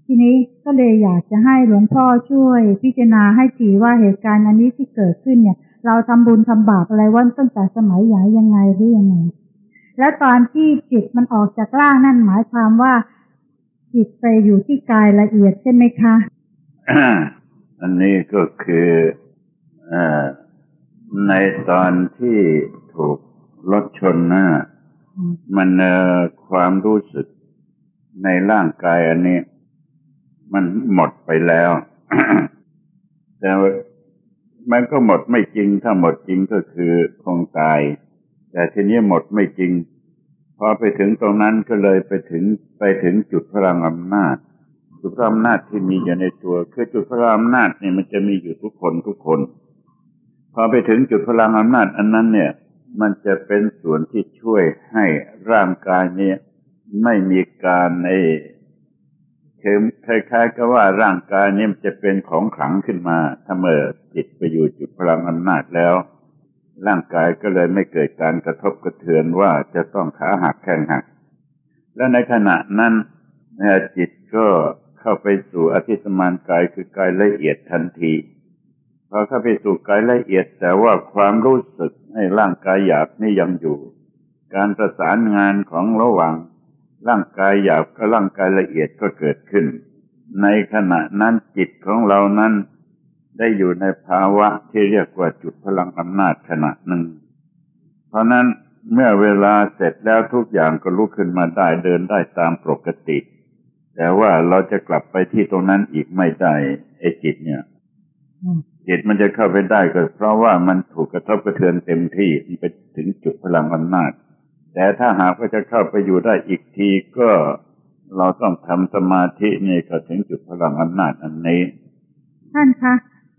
ทีนี้ก็เลยอยากจะให้หลวงพ่อช่วย พิจารณาให้ทีว่าเหตุการณ์อันนี้ที่เกิดขึ้นเนี่ย เราทำบุญทำบาปอะไรวันตั้งแต่สมัยใหญ่ยังไงหรือยังไง แล้วตอนที่จิตมันออกจากร่างนั่นหมายความว่า จิตไปอยู่ที่กายละเอียดใช่ไหมคะอันนี้ก็คืออในตอนที่ถูกรถชนนะมันความรู้สึก ในร่างกายอันนี้ มันหมดไปแล้ว แต่มันก็หมดไม่จริง ถ้าหมดจริงก็คือคงตาย แต่ทีนี้หมดไม่จริง พอไปถึงตรงนั้นก็เลยไปถึงไปถึงจุดพลังอำนาจ จุดพลังอำนาจที่มีอยู่ในตัว คือจุดพลังอำนาจเนี่ยมันจะมีอยู่ทุกคนทุกคน พอไปถึงจุดพลังอำนาจอันนั้นเนี่ย มันจะเป็นส่วนที่ช่วยให้ร่างกายเนี่ย ไม่มีการในคือคล้ายๆก็ว่าร่างกายนี้มันจะเป็นของขลังขึ้นมาถ้าเมื่อจิตไปอยู่จุดพลังอำนาจแล้ว ร่างกายก็เลยไม่เกิดการกระทบกระเทือนว่าจะต้องขาหักแข้งหัก และในขณะนั้นจิตก็เข้าไปสู่อธิสมานกายคือกายละเอียดทันทีพอเข้าไปสู่กายละเอียด แต่ว่าความรู้สึกให้ร่างกายหยาบนี่ยังอยู่ การประสานงานของระหว่าง ร่างกายหยาบกับร่างกายละเอียดก็เกิดขึ้น ในขณะนั้นจิตของเรานั้นได้อยู่ในภาวะที่เรียกว่าจุดพลังอำนาจขณะหนึ่ง เพราะนั้นเมื่อเวลาเสร็จแล้วทุกอย่างก็ลุกขึ้นมาได้เดินได้ตามปกติ แต่ว่าเราจะกลับไปที่ตรงนั้นอีกไม่ได้ไอ้จิตเนี่ยจิตมันจะเข้าไปได้ก็เพราะว่ามันถูกกระทบกระเทือนเต็มที่มันไปถึงจุดพลังอำนาจ แต่ถ้าหากว่าจะเข้าไปอยู่ได้อีกทีก็เราต้องทำสมาธินี่ก็ถึงจุดพลังอำนาจอันนี้ ท่านคะ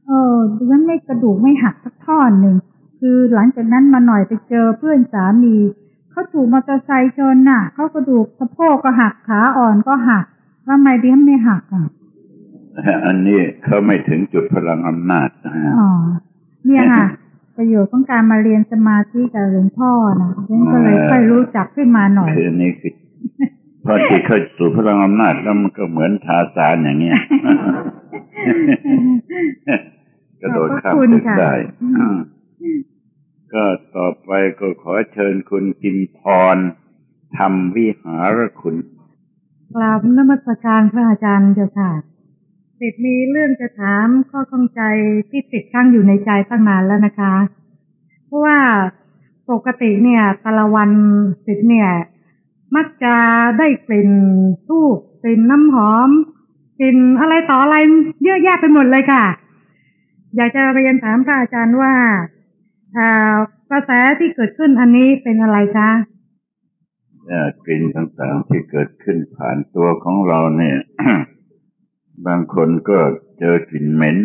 เออดิฉันไม่กระดูกไม่หักสักท่อนหนึ่งคือหลังจากนั้นมาหน่อยไปเจอเพื่อนสามีเขาถูกมอเตอร์ไซค์ชนน่ะเขากระดูกสะโพกก็หักขาอ่อนก็หักทำไมดิฉันไม่หักอะอันนี้เขาไม่ถึงจุดพลังอำนาจอ๋อเนี่ยค่ะ ประโยชน์ของการมาเรียนสมาธิกับหลวงพ่อนะฉันก็เลยค่อยรู้จักขึ้นมาหน่อยคือนี่คือพอจิตเข้าสู่พลังอำนาจแล้วมันก็เหมือนทาสานอย่างเงี้ยกระโดดข้ามตึกได้ก็ต่อไปก็ขอเชิญคุณกิมพรทำวิหารคุณกราบนมัสการพระอาจารย์เจ้าค่ะ ติดมีเรื่องจะถามข้อข้องใจที่ติดข้างอยู่ในใจตั้งนานแล้วนะคะ เพราะว่าปกติเนี่ยตะละวันติดเนี่ย มักจะได้กลิ่นทูบกลิ่นน้ำหอมกลิ่นอะไรต่ออะไรเยอะแยะไปหมดเลยค่ะ อยากจะเรียนถามพระอาจารย์ว่ากระแสที่เกิดขึ้นอันนี้เป็นอะไรคะกลิ่นต่างๆที่เกิดขึ้นผ่านตัวของเราเนี่ย บางคนก็เจอกลิ่นเหม็น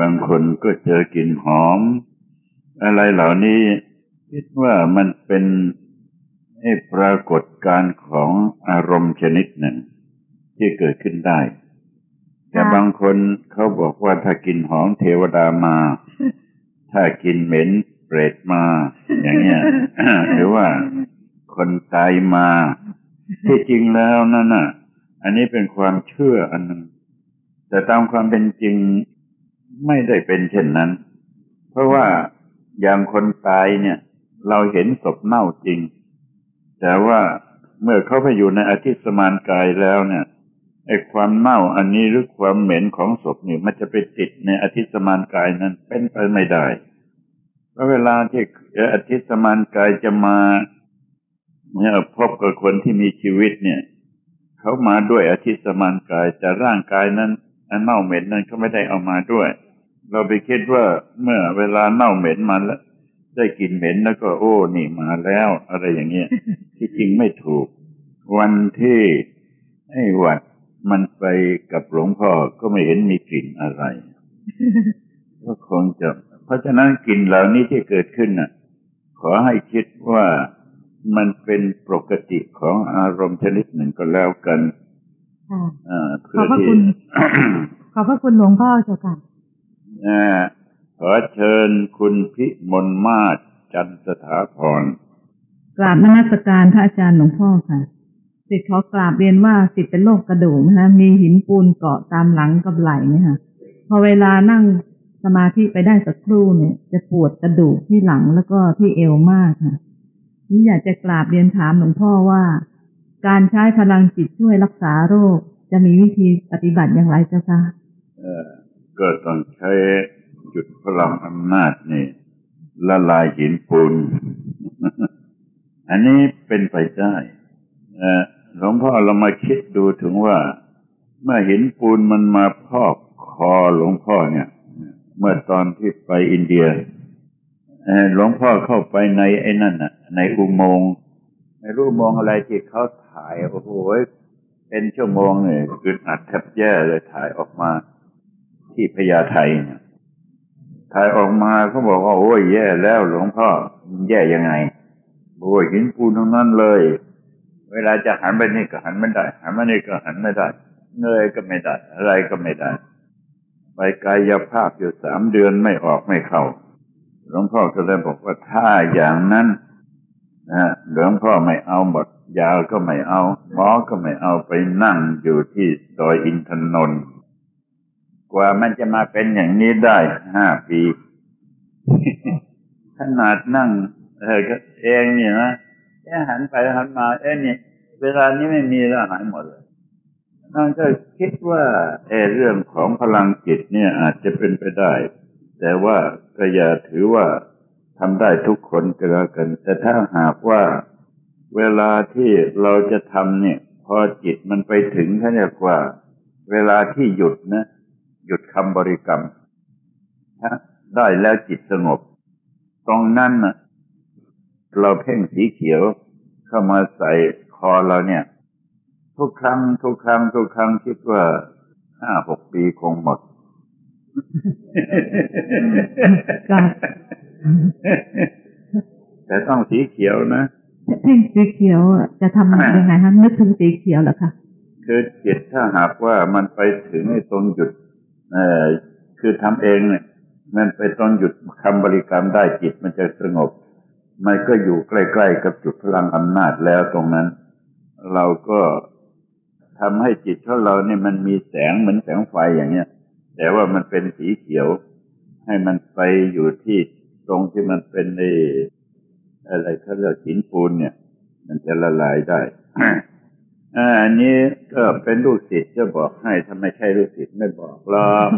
บางคนก็เจอกลิ่นหอม อะไรเหล่านี้คิดว่ามันเป็นให้ปรากฏการของอารมณ์ชนิดหนึ่ง ที่เกิดขึ้นได้ แต่บางคนเขาบอกว่าถ้ากินหอมเทวดามา ถ้ากินเหม็นเปรตมา อย่างเงี้ยหรือว่าคนตายมา ที่จริงแล้วนั่นน่ะ อันนี้เป็นความเชื่ออันหนึ่ง แต่ตามความเป็นจริงไม่ได้เป็นเช่นนั้น เพราะว่าอย่างคนตายเนี่ย เราเห็นศพเน่าจริง แต่ว่าเมื่อเขาไปอยู่ในอธิสมานกายแล้วเนี่ยไอ้ความเน่าอันนี้หรือความเหม็นของศพนี่มันจะไปติดในอธิสมานกายนั้นเป็นไปไม่ได้ เพราะเวลาที่อธิสมานกายจะมาเนี่ยพบกับคนที่มีชีวิตเนี่ย เขามาด้วยอธิสมานกายแต่ร่างกายนั้น อันเน่าเหม็นนั้นก็ไม่ได้เอามาด้วย เราไปคิดว่าเมื่อเวลาเน่าเหม็นมาแล้ว ได้กลิ่นเหม็นแล้วก็โอ้นี่มาแล้ว อะไรอย่างเงี้ยที่จริงไม่ถูก วันที่ไอ้วัดมันไปกับหลวงพ่อก็ไม่เห็นมีกลิ่นอะไรก็คงจะ เพราะฉะนั้นกลิ่นเหล่านี้ที่เกิดขึ้นน่ะ ขอให้คิดว่ามันเป็นปกติของอารมณ์ชนิดหนึ่งก็แล้วกัน ขอบพระคุณขอบพระคุณหลวงพ่อเจ้าค่ะขอเชิญคุณพิมลมาศจันสถาพรกราบนมัสการพระอาจารย์หลวงพ่อค่ะสิทธิ์ขอกราบเรียนว่าสิทธิ์เป็นโรคกระดูกนะมีหินปูนเกาะตามหลังกับไหล่เนี่ยค่ะ พอเวลานั่งสมาธิไปได้สักครู่เนี่ย จะปวดกระดูกที่หลังแล้วก็ที่เอวมากค่ะนี่อยากจะกราบเรียนถามหลวงพ่อว่า การใช้พลังจิตช่วยรักษาโรค จะมีวิธีปฏิบัติอย่างไรเจ้าคะเออก็ต้องใช้จุดพลังอำนาจนี่ละลายหินปูน อันนี้เป็นไปได้หลวงพ่อเรามาคิดดูถึงว่า เมื่อหินปูนมันมาพอกคอหลวงพ่อเนี่ย เมื่อตอนที่ไปอินเดียหลวงพ่อเข้าไปในไอ้นั่นน่ะ ในอุโมงค์ ในรูอุโมงอะไรที่เขาถ่ายโอ้โหเป็นชั่วโมงเนี่ยอึดอัดแทบแย่เลยถ่ายออกมา ที่พญาไทเนี่ยถ่ายออกมาเขาบอกว่าโอ้ยแย่แล้วหลวงพ่อแย่ยังไงโอ้ยหินปูนทั้งนั้นเลย เวลาจะหันไปนี่ก็หันไม่ได้ หันมานี่ก็หันไม่ได้เงยก็ไม่ได้ อะไรก็ไม่ได้ไปกายภาพอยู่สามเดือนไม่ออกไม่เข้าหลวงพ่อก็เลยบอกว่าถ้าอย่างนั้น นะหลวงพ่อไม่เอาหมดยาก็ไม่เอาหมอก็ไม่เอาไปนั่งอยู่ที่ดอยอินทนนท์กว่ามันจะมาเป็นอย่างนี้ได้ห้าปี ขนาดนั่ง เออก็เองเนี่ยนะแค่หันไปหันมา เอ้เนี่ยเวลานี้ไม่มีแล้วหายหมดเลยนั่นก็คิดว่าเออเรื่องของพลังจิตเนี่ยอาจจะเป็นไปได้ แต่ว่าก็อย่าถือว่า ทำได้ทุกคนก็แล้วกัน แต่ถ้าหากว่าเวลาที่เราจะทำเนี่ย พอจิตมันไปถึงเขาเรียกว่า เวลาที่หยุดนะ หยุดคำบริกรรมถ้าได้แล้วจิตสงบ ตรงนั้นนะเราเพ่งสีเขียวเข้ามาใส่คอเราเนี่ย ทุกครั้ง ทุกครั้ง ทุกครั้งคิดว่าห้าหกปีคงหมด แต่ต้องสีเขียวนะเพ่งสีเขียวอะจะทำยังไงคะนึกถึงสีเขียวเหรอคะคือจิตถ้าหากว่ามันไปถึงไอ้ตรงหยุดเอ่อคือทำเองเนี่ยมันไปตรงหยุดคำบริกรรมได้จิตมันจะสงบ มันก็อยู่ใกล้ๆกับจุดพลังอำนาจแล้วตรงนั้น เราก็ทำให้จิตของเราเนี่ยมันมีแสงเหมือนแสงไฟอย่างเงี้ย แต่ว่ามันเป็นสีเขียว ให้มันไปอยู่ที่ ตรงที่มันเป็นในอะไรเขาเรียกหินปูนเนี่ย มันจะละลายได้อ่าอันนี้ก็เป็นลูกศิษย์จะบอกให้ถ้าไม่ใช่ลูกศิษย์ไม่บอกหรอก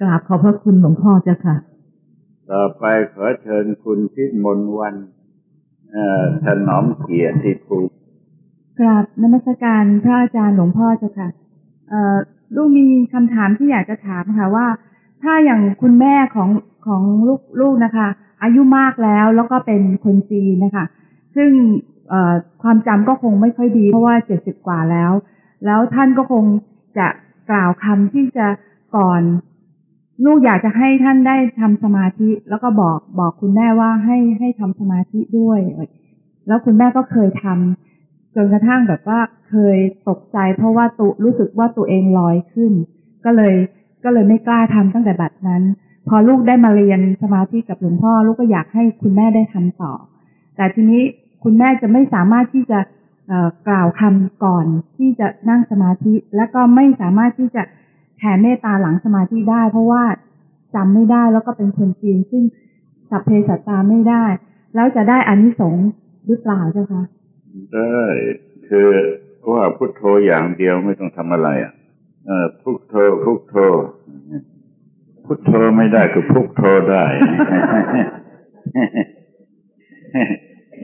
กราบขอบพระคุณหลวงพ่อเจ้าค่ะ ต่อไปขอเชิญคุณพิมลวันเอ่อถนอมเกียรติภูมิกราบนมัสการพระอาจารย์หลวงพ่อเจ้าค่ะเอ่อลูกมีคำถามที่อยากจะถามค่ะว่า ถ้าอย่างคุณแม่ของของลูกลูกนะคะ อายุมากแล้วแล้วก็เป็นคนจีนนะคะ ซึ่งความจำก็คงไม่ค่อยดี เพราะว่าเจ็ดสิบกว่าแล้ว แล้วท่านก็คงจะกล่าวคำที่จะก่อน ลูกอยากจะให้ท่านได้ทำสมาธิ แล้วก็บอกบอกคุณแม่ว่าให้ให้ทำสมาธิด้วย แล้วคุณแม่ก็เคยทำจนกระทั่งแบบว่าเคยตกใจ เพราะว่าตุรู้สึกว่าตัวเองลอยขึ้น ก็เลย ก็เลยไม่กล้าทำตั้งแต่บัดนั้น พอลูกได้มาเรียนสมาธิกับหลวงพ่อ ลูกก็อยากให้คุณแม่ได้ทำต่อ แต่ทีนี้คุณแม่จะไม่สามารถที่จะกล่าวคำก่อนที่จะนั่งสมาธิ และก็ไม่สามารถที่จะแผ่เมตตาหลังสมาธิได้ เพราะว่าจำไม่ได้แล้วก็เป็นคนจีนซึ่งสัพเพสัตตาไม่ได้ แล้วจะได้อานิสงส์หรือเปล่าเจ้าคะได้คือว่าพุทโธอย่างเดียวไม่ต้องทำอะไรอะ พุทโธพุทโธพุทโธไม่ได้ก็พุทโธได้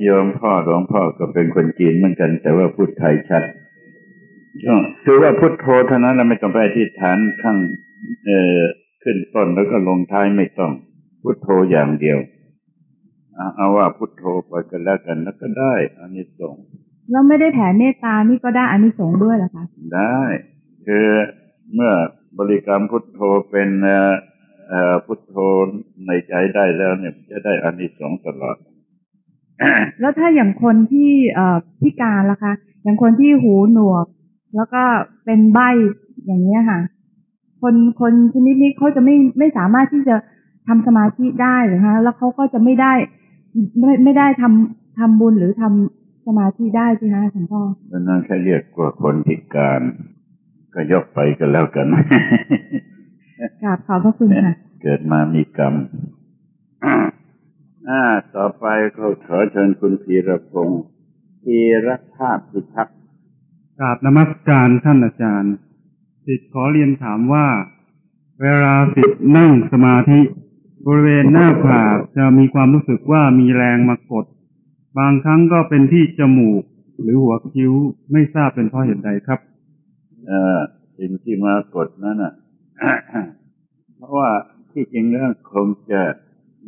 โยมพ่อหลวงพ่อก็เป็นคนจีนเหมือนกัน แต่ว่าพูดไทยชัดก็คือว่าพุทโธเท่านั้นเราไม่ต้องไปอธิษฐานข้างเอ่อขึ้นต้นแล้วก็ลงท้ายไม่ต้อง พุทโธอย่างเดียวเอาเอาว่าพุทโธไปกันแล้วกันแล้วก็ได้อานิสงส์แล้วไม่ได้แผ่เมตตานี่ก็ได้อานิสงส์ด้วยเหรอคะได้ คือเมื่อบริกรรมพุทโธเป็นเอ่อเอ่อพุทโธในใจได้แล้วเนี่ยจะได้อานิสงส์ตลอด แล้วถ้าอย่างคนที่เอ่อพิการล่ะคะ อย่างคนที่หูหนวก แล้วก็เป็นใบ้อย่างนี้ยค่ะ คนคนชนิดนี้เขาจะไม่ไม่สามารถที่จะทำสมาธิได้หรือฮะแล้วเขาก็จะไม่ได้ไม่ไม่ได้ทำทำบุญหรือทำสมาธิได้ใช่ไหมคะหลวงพ่อดังนั้นแค่เรียกว่าคนพิการ ก็ยกไปกันแล้วกันกราบขอบพระคุณค่ะ เกิดมามีกรรมอ่าต่อไปก็ขอเชิญคุณพีรพงศ์พีรภาพพิทักษ์กราบนมัสการท่านอาจารย์สิทธิ์ขอเรียนถามว่า เวลาสิทธิ์นั่งสมาธิบริเวณหน้าผากจะมีความรู้สึกว่ามีแรงมากด บางครั้งก็เป็นที่จมูก หรือหัวคิ้วไม่ทราบเป็นเพราะเหตุใดครับเอ่อ สิ่งที่มากดนั้นน่ะเพราะว่าที่จริงแล้วคงจะ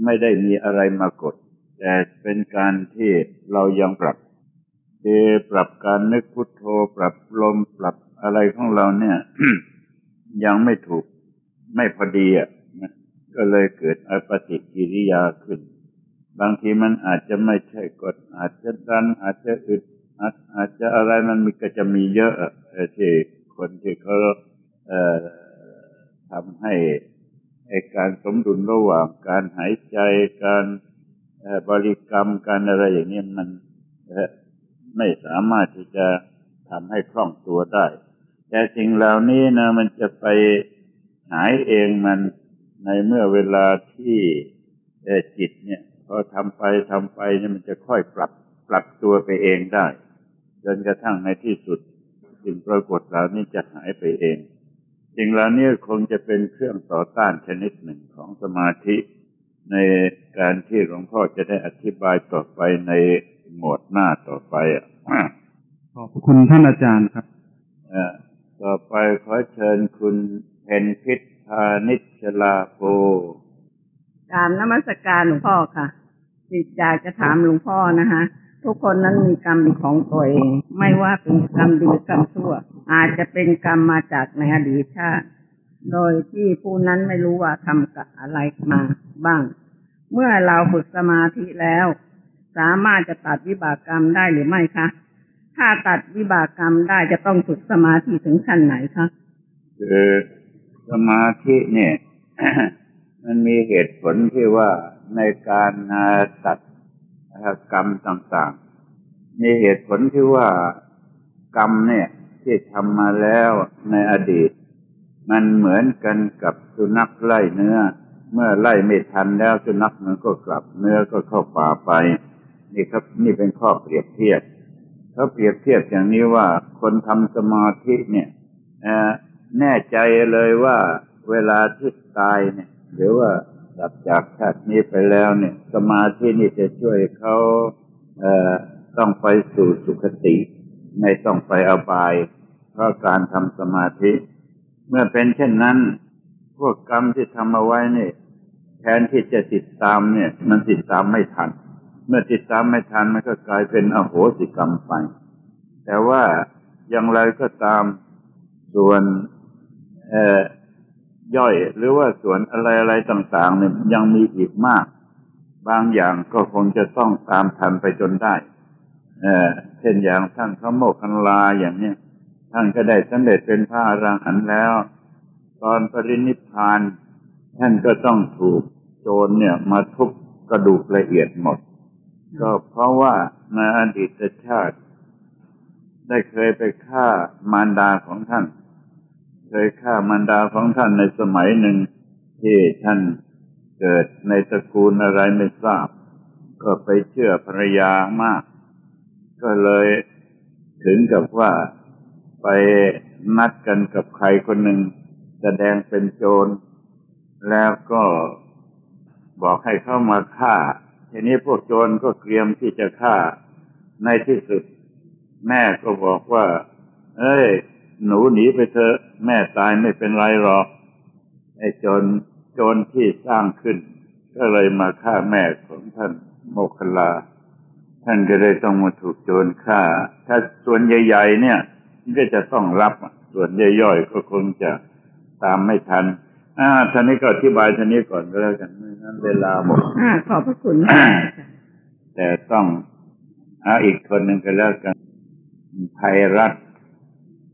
ไม่ได้มีอะไรมากด แต่เป็นการที่เรายังปรับคือปรับการนึกพุทโธปรับลมปรับอะไรของเราเนี่ย ยังไม่ถูกไม่พอดีอะนะก็เลยเกิดอปฏิกิริยาขึ้น บางทีมันอาจจะไม่ใช่กด อาจจะดันอาจจะอึดอาจอาจจะอะไรมันมีก็จะมีเยอะเอ่อที่ คนที่เขาเทำให้การสมดุลระหว่างการหายใจการบริกรรมการอะไรอย่างนี้มันไม่สามารถที่จะทำให้คล่องตัวได้ แต่สิ่งเหล่านี้นะมันจะไปหายเองมันในเมื่อเวลาที่จิตเนี่ยพอทำไปทำไปเนี่ยมันจะค่อยปรับปรับตัวไปเองได้จนกระทั่งในที่สุด สิ่งปรากฏเหล่านี้จะหายไปเองสิ่งเหล่านี้คงจะเป็นเครื่องต่อต้านชนิดหนึ่งของสมาธิ ในการที่หลวงพ่อจะได้อธิบายต่อไปในหมวดหน้าต่อไปอะขอบคุณท่านอาจารย์ครับเอ่อต่อไปขอเชิญคุณเพนพิษพานิชลาโพกรารนมัสการหลวงพ่อค่ะจิตอยากจะถามหลวงพ่อนะคะ ทุกคนนั้นมีกรรมของตัวเอง ไม่ว่าเป็นกรรมดีกรรมชั่ว อาจจะเป็นกรรมมาจากในอดีตชาติ โดยที่ผู้นั้นไม่รู้ว่าทำกับอะไรมาบ้าง เมื่อเราฝึกสมาธิแล้ว สามารถจะตัดวิบากกรรมได้หรือไม่คะ ถ้าตัดวิบากกรรมได้จะต้องฝึกสมาธิถึงขั้นไหนคะคือสมาธิเนี่ย มันมีเหตุผลที่ว่าในการตัด กรรมต่างๆ มีเหตุผลที่ว่ากรรมเนี่ย ที่ทำมาแล้วในอดีต มันเหมือนกันกับสุนัขไล่เนื้อ เมื่อไล่ไม่ทันแล้วสุนัขมันก็กลับเนื้อก็เข้าป่าไป นี่ครับ นี่เป็นข้อเปรียบเทียบเขาเปรียบเทียบอย่างนี้ว่าคนทำสมาธิเนี่ยแน่ใจเลยว่าเวลาที่ตายเนี่ย หรือว่า ดับจากชาตินี้ไปแล้วเนี่ย สมาธินี่จะช่วยเขาเอ่อต้องไปสู่สุคติ ไม่ต้องไปอบาย เพราะการทำสมาธิ เมื่อเป็นเช่นนั้น พวกกรรมที่ทำเอาไว้เนี่ยแทนที่จะติดตามเนี่ย มันติดตามไม่ทัน เมื่อติดตามไม่ทันมันก็กลายเป็นอโหสิกรรมไป แต่ว่าอย่างไรก็ตามส่วนเอ่อ ย่อย หรือว่าส่วนอะไรอะไรต่างๆเนี่ยยังมีอีกมาก บางอย่างก็คงจะต้องตามทันไปจนได้ เออเช่นอย่างท่านพระโมคคัลลาอย่างเนี้ยท่านก็ได้สำเร็จเป็นพระอรหันต์แล้ว ตอนปรินิพพาน ท่านก็ต้องถูกโจรเนี่ย มาทุบกระดูกละเอียดหมด ก็เพราะว่าในอดีตชาติ ได้เคยไปฆ่ามารดาของท่าน เคยฆ่ามารดาของท่านในสมัยหนึ่งที่ท่านเกิดในตระกูลอะไรไม่ทราบ ก็ไปเชื่อภรรยามาก ก็เลยถึงกับว่าไปนัดกันกับใครคนหนึ่งแสดงเป็นโจร แล้วก็บอกให้เข้ามาฆ่า ทีนี้พวกโจรก็เตรียมที่จะฆ่าในที่สุด แม่ก็บอกว่า เอ้ย หนูหนีไปเถอะ แม่ตายไม่เป็นไรหรอก ไอ้โจรโจรที่สร้างขึ้น ก็เลยมาฆ่าแม่ของท่านโมคคัลลา ท่านก็เลยต้องมาถูกโจรฆ่า ถ้าส่วนใหญ่ ๆ เนี่ยก็จะต้องรับอะส่วนย่อยๆก็คงจะตามไม่ทันอ่าท่านนี้ก็อธิบายท่านนี้ก่อนก็แล้วกันไม่งั้นเวลาหมดอ่าขอบพระคุณมากค่ะแต่ต้องหาอีกคนหนึ่งก็แล้วกันไพรัตน์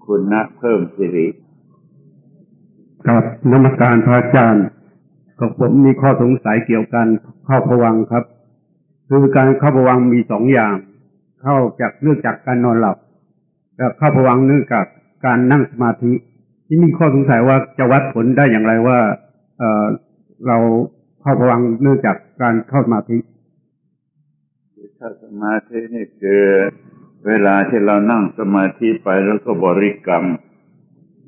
คุณนะเพิ่มสิริครับนมัสการพระอาจารย์กับผมมีข้อสงสัยเกี่ยวกันเข้าพวังค์ครับ คือการเข้าพวังค์มีสองอย่าง เข้าจากเรื่องจากการนอนหลับและเข้าพวังค์เนื่องจากการนั่งสมาธิที่มีข้อสงสัยว่าจะวัดผลได้อย่างไรว่าเออเราเข้าพวังค์เนื่องจากการเข้าสมาธิถ้าสมาธินี่คือ เวลาที่เรานั่งสมาธิไปแล้วก็บริกรรม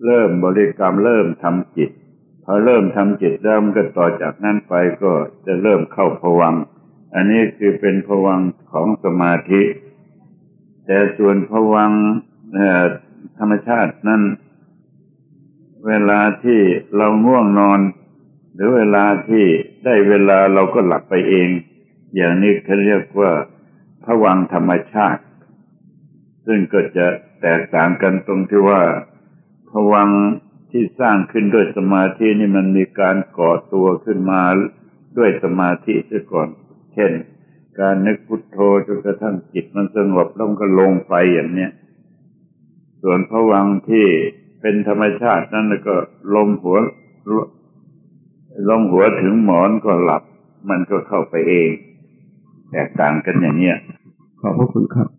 เริ่มบริกรรมเริ่มทำจิตพอเริ่มทำจิตแล้วมันก็ต่อจากนั้นไปก็จะเริ่มเข้าผวัง อันนี้คือเป็นผวังของสมาธิ แต่ส่วนผวังธรรมชาตินั้นเวลาที่เราง่วงนอน หรือเวลาที่ได้เวลาเราก็หลับไปเอง อย่างนี้เขาเรียกว่าผวังธรรมชาติ ซึ่งก็จะแตกต่างกันตรงที่ว่าผวังที่สร้างขึ้นด้วยสมาธินี่มันมีการก่อตัวขึ้นมาด้วยสมาธิเสียก่อน เช่น การนึกพุทโธจนกระทั่งจิตมันสงบแล้วก็ลงไปอย่างเนี้ยส่วนผวังที่เป็นธรรมชาตินั่นก็ลมหัวลมหัวถึงหมอนก็หลับ มันก็เข้าไปเอง แตกต่างกันอย่างเนี้ยขอบพระคุณครับ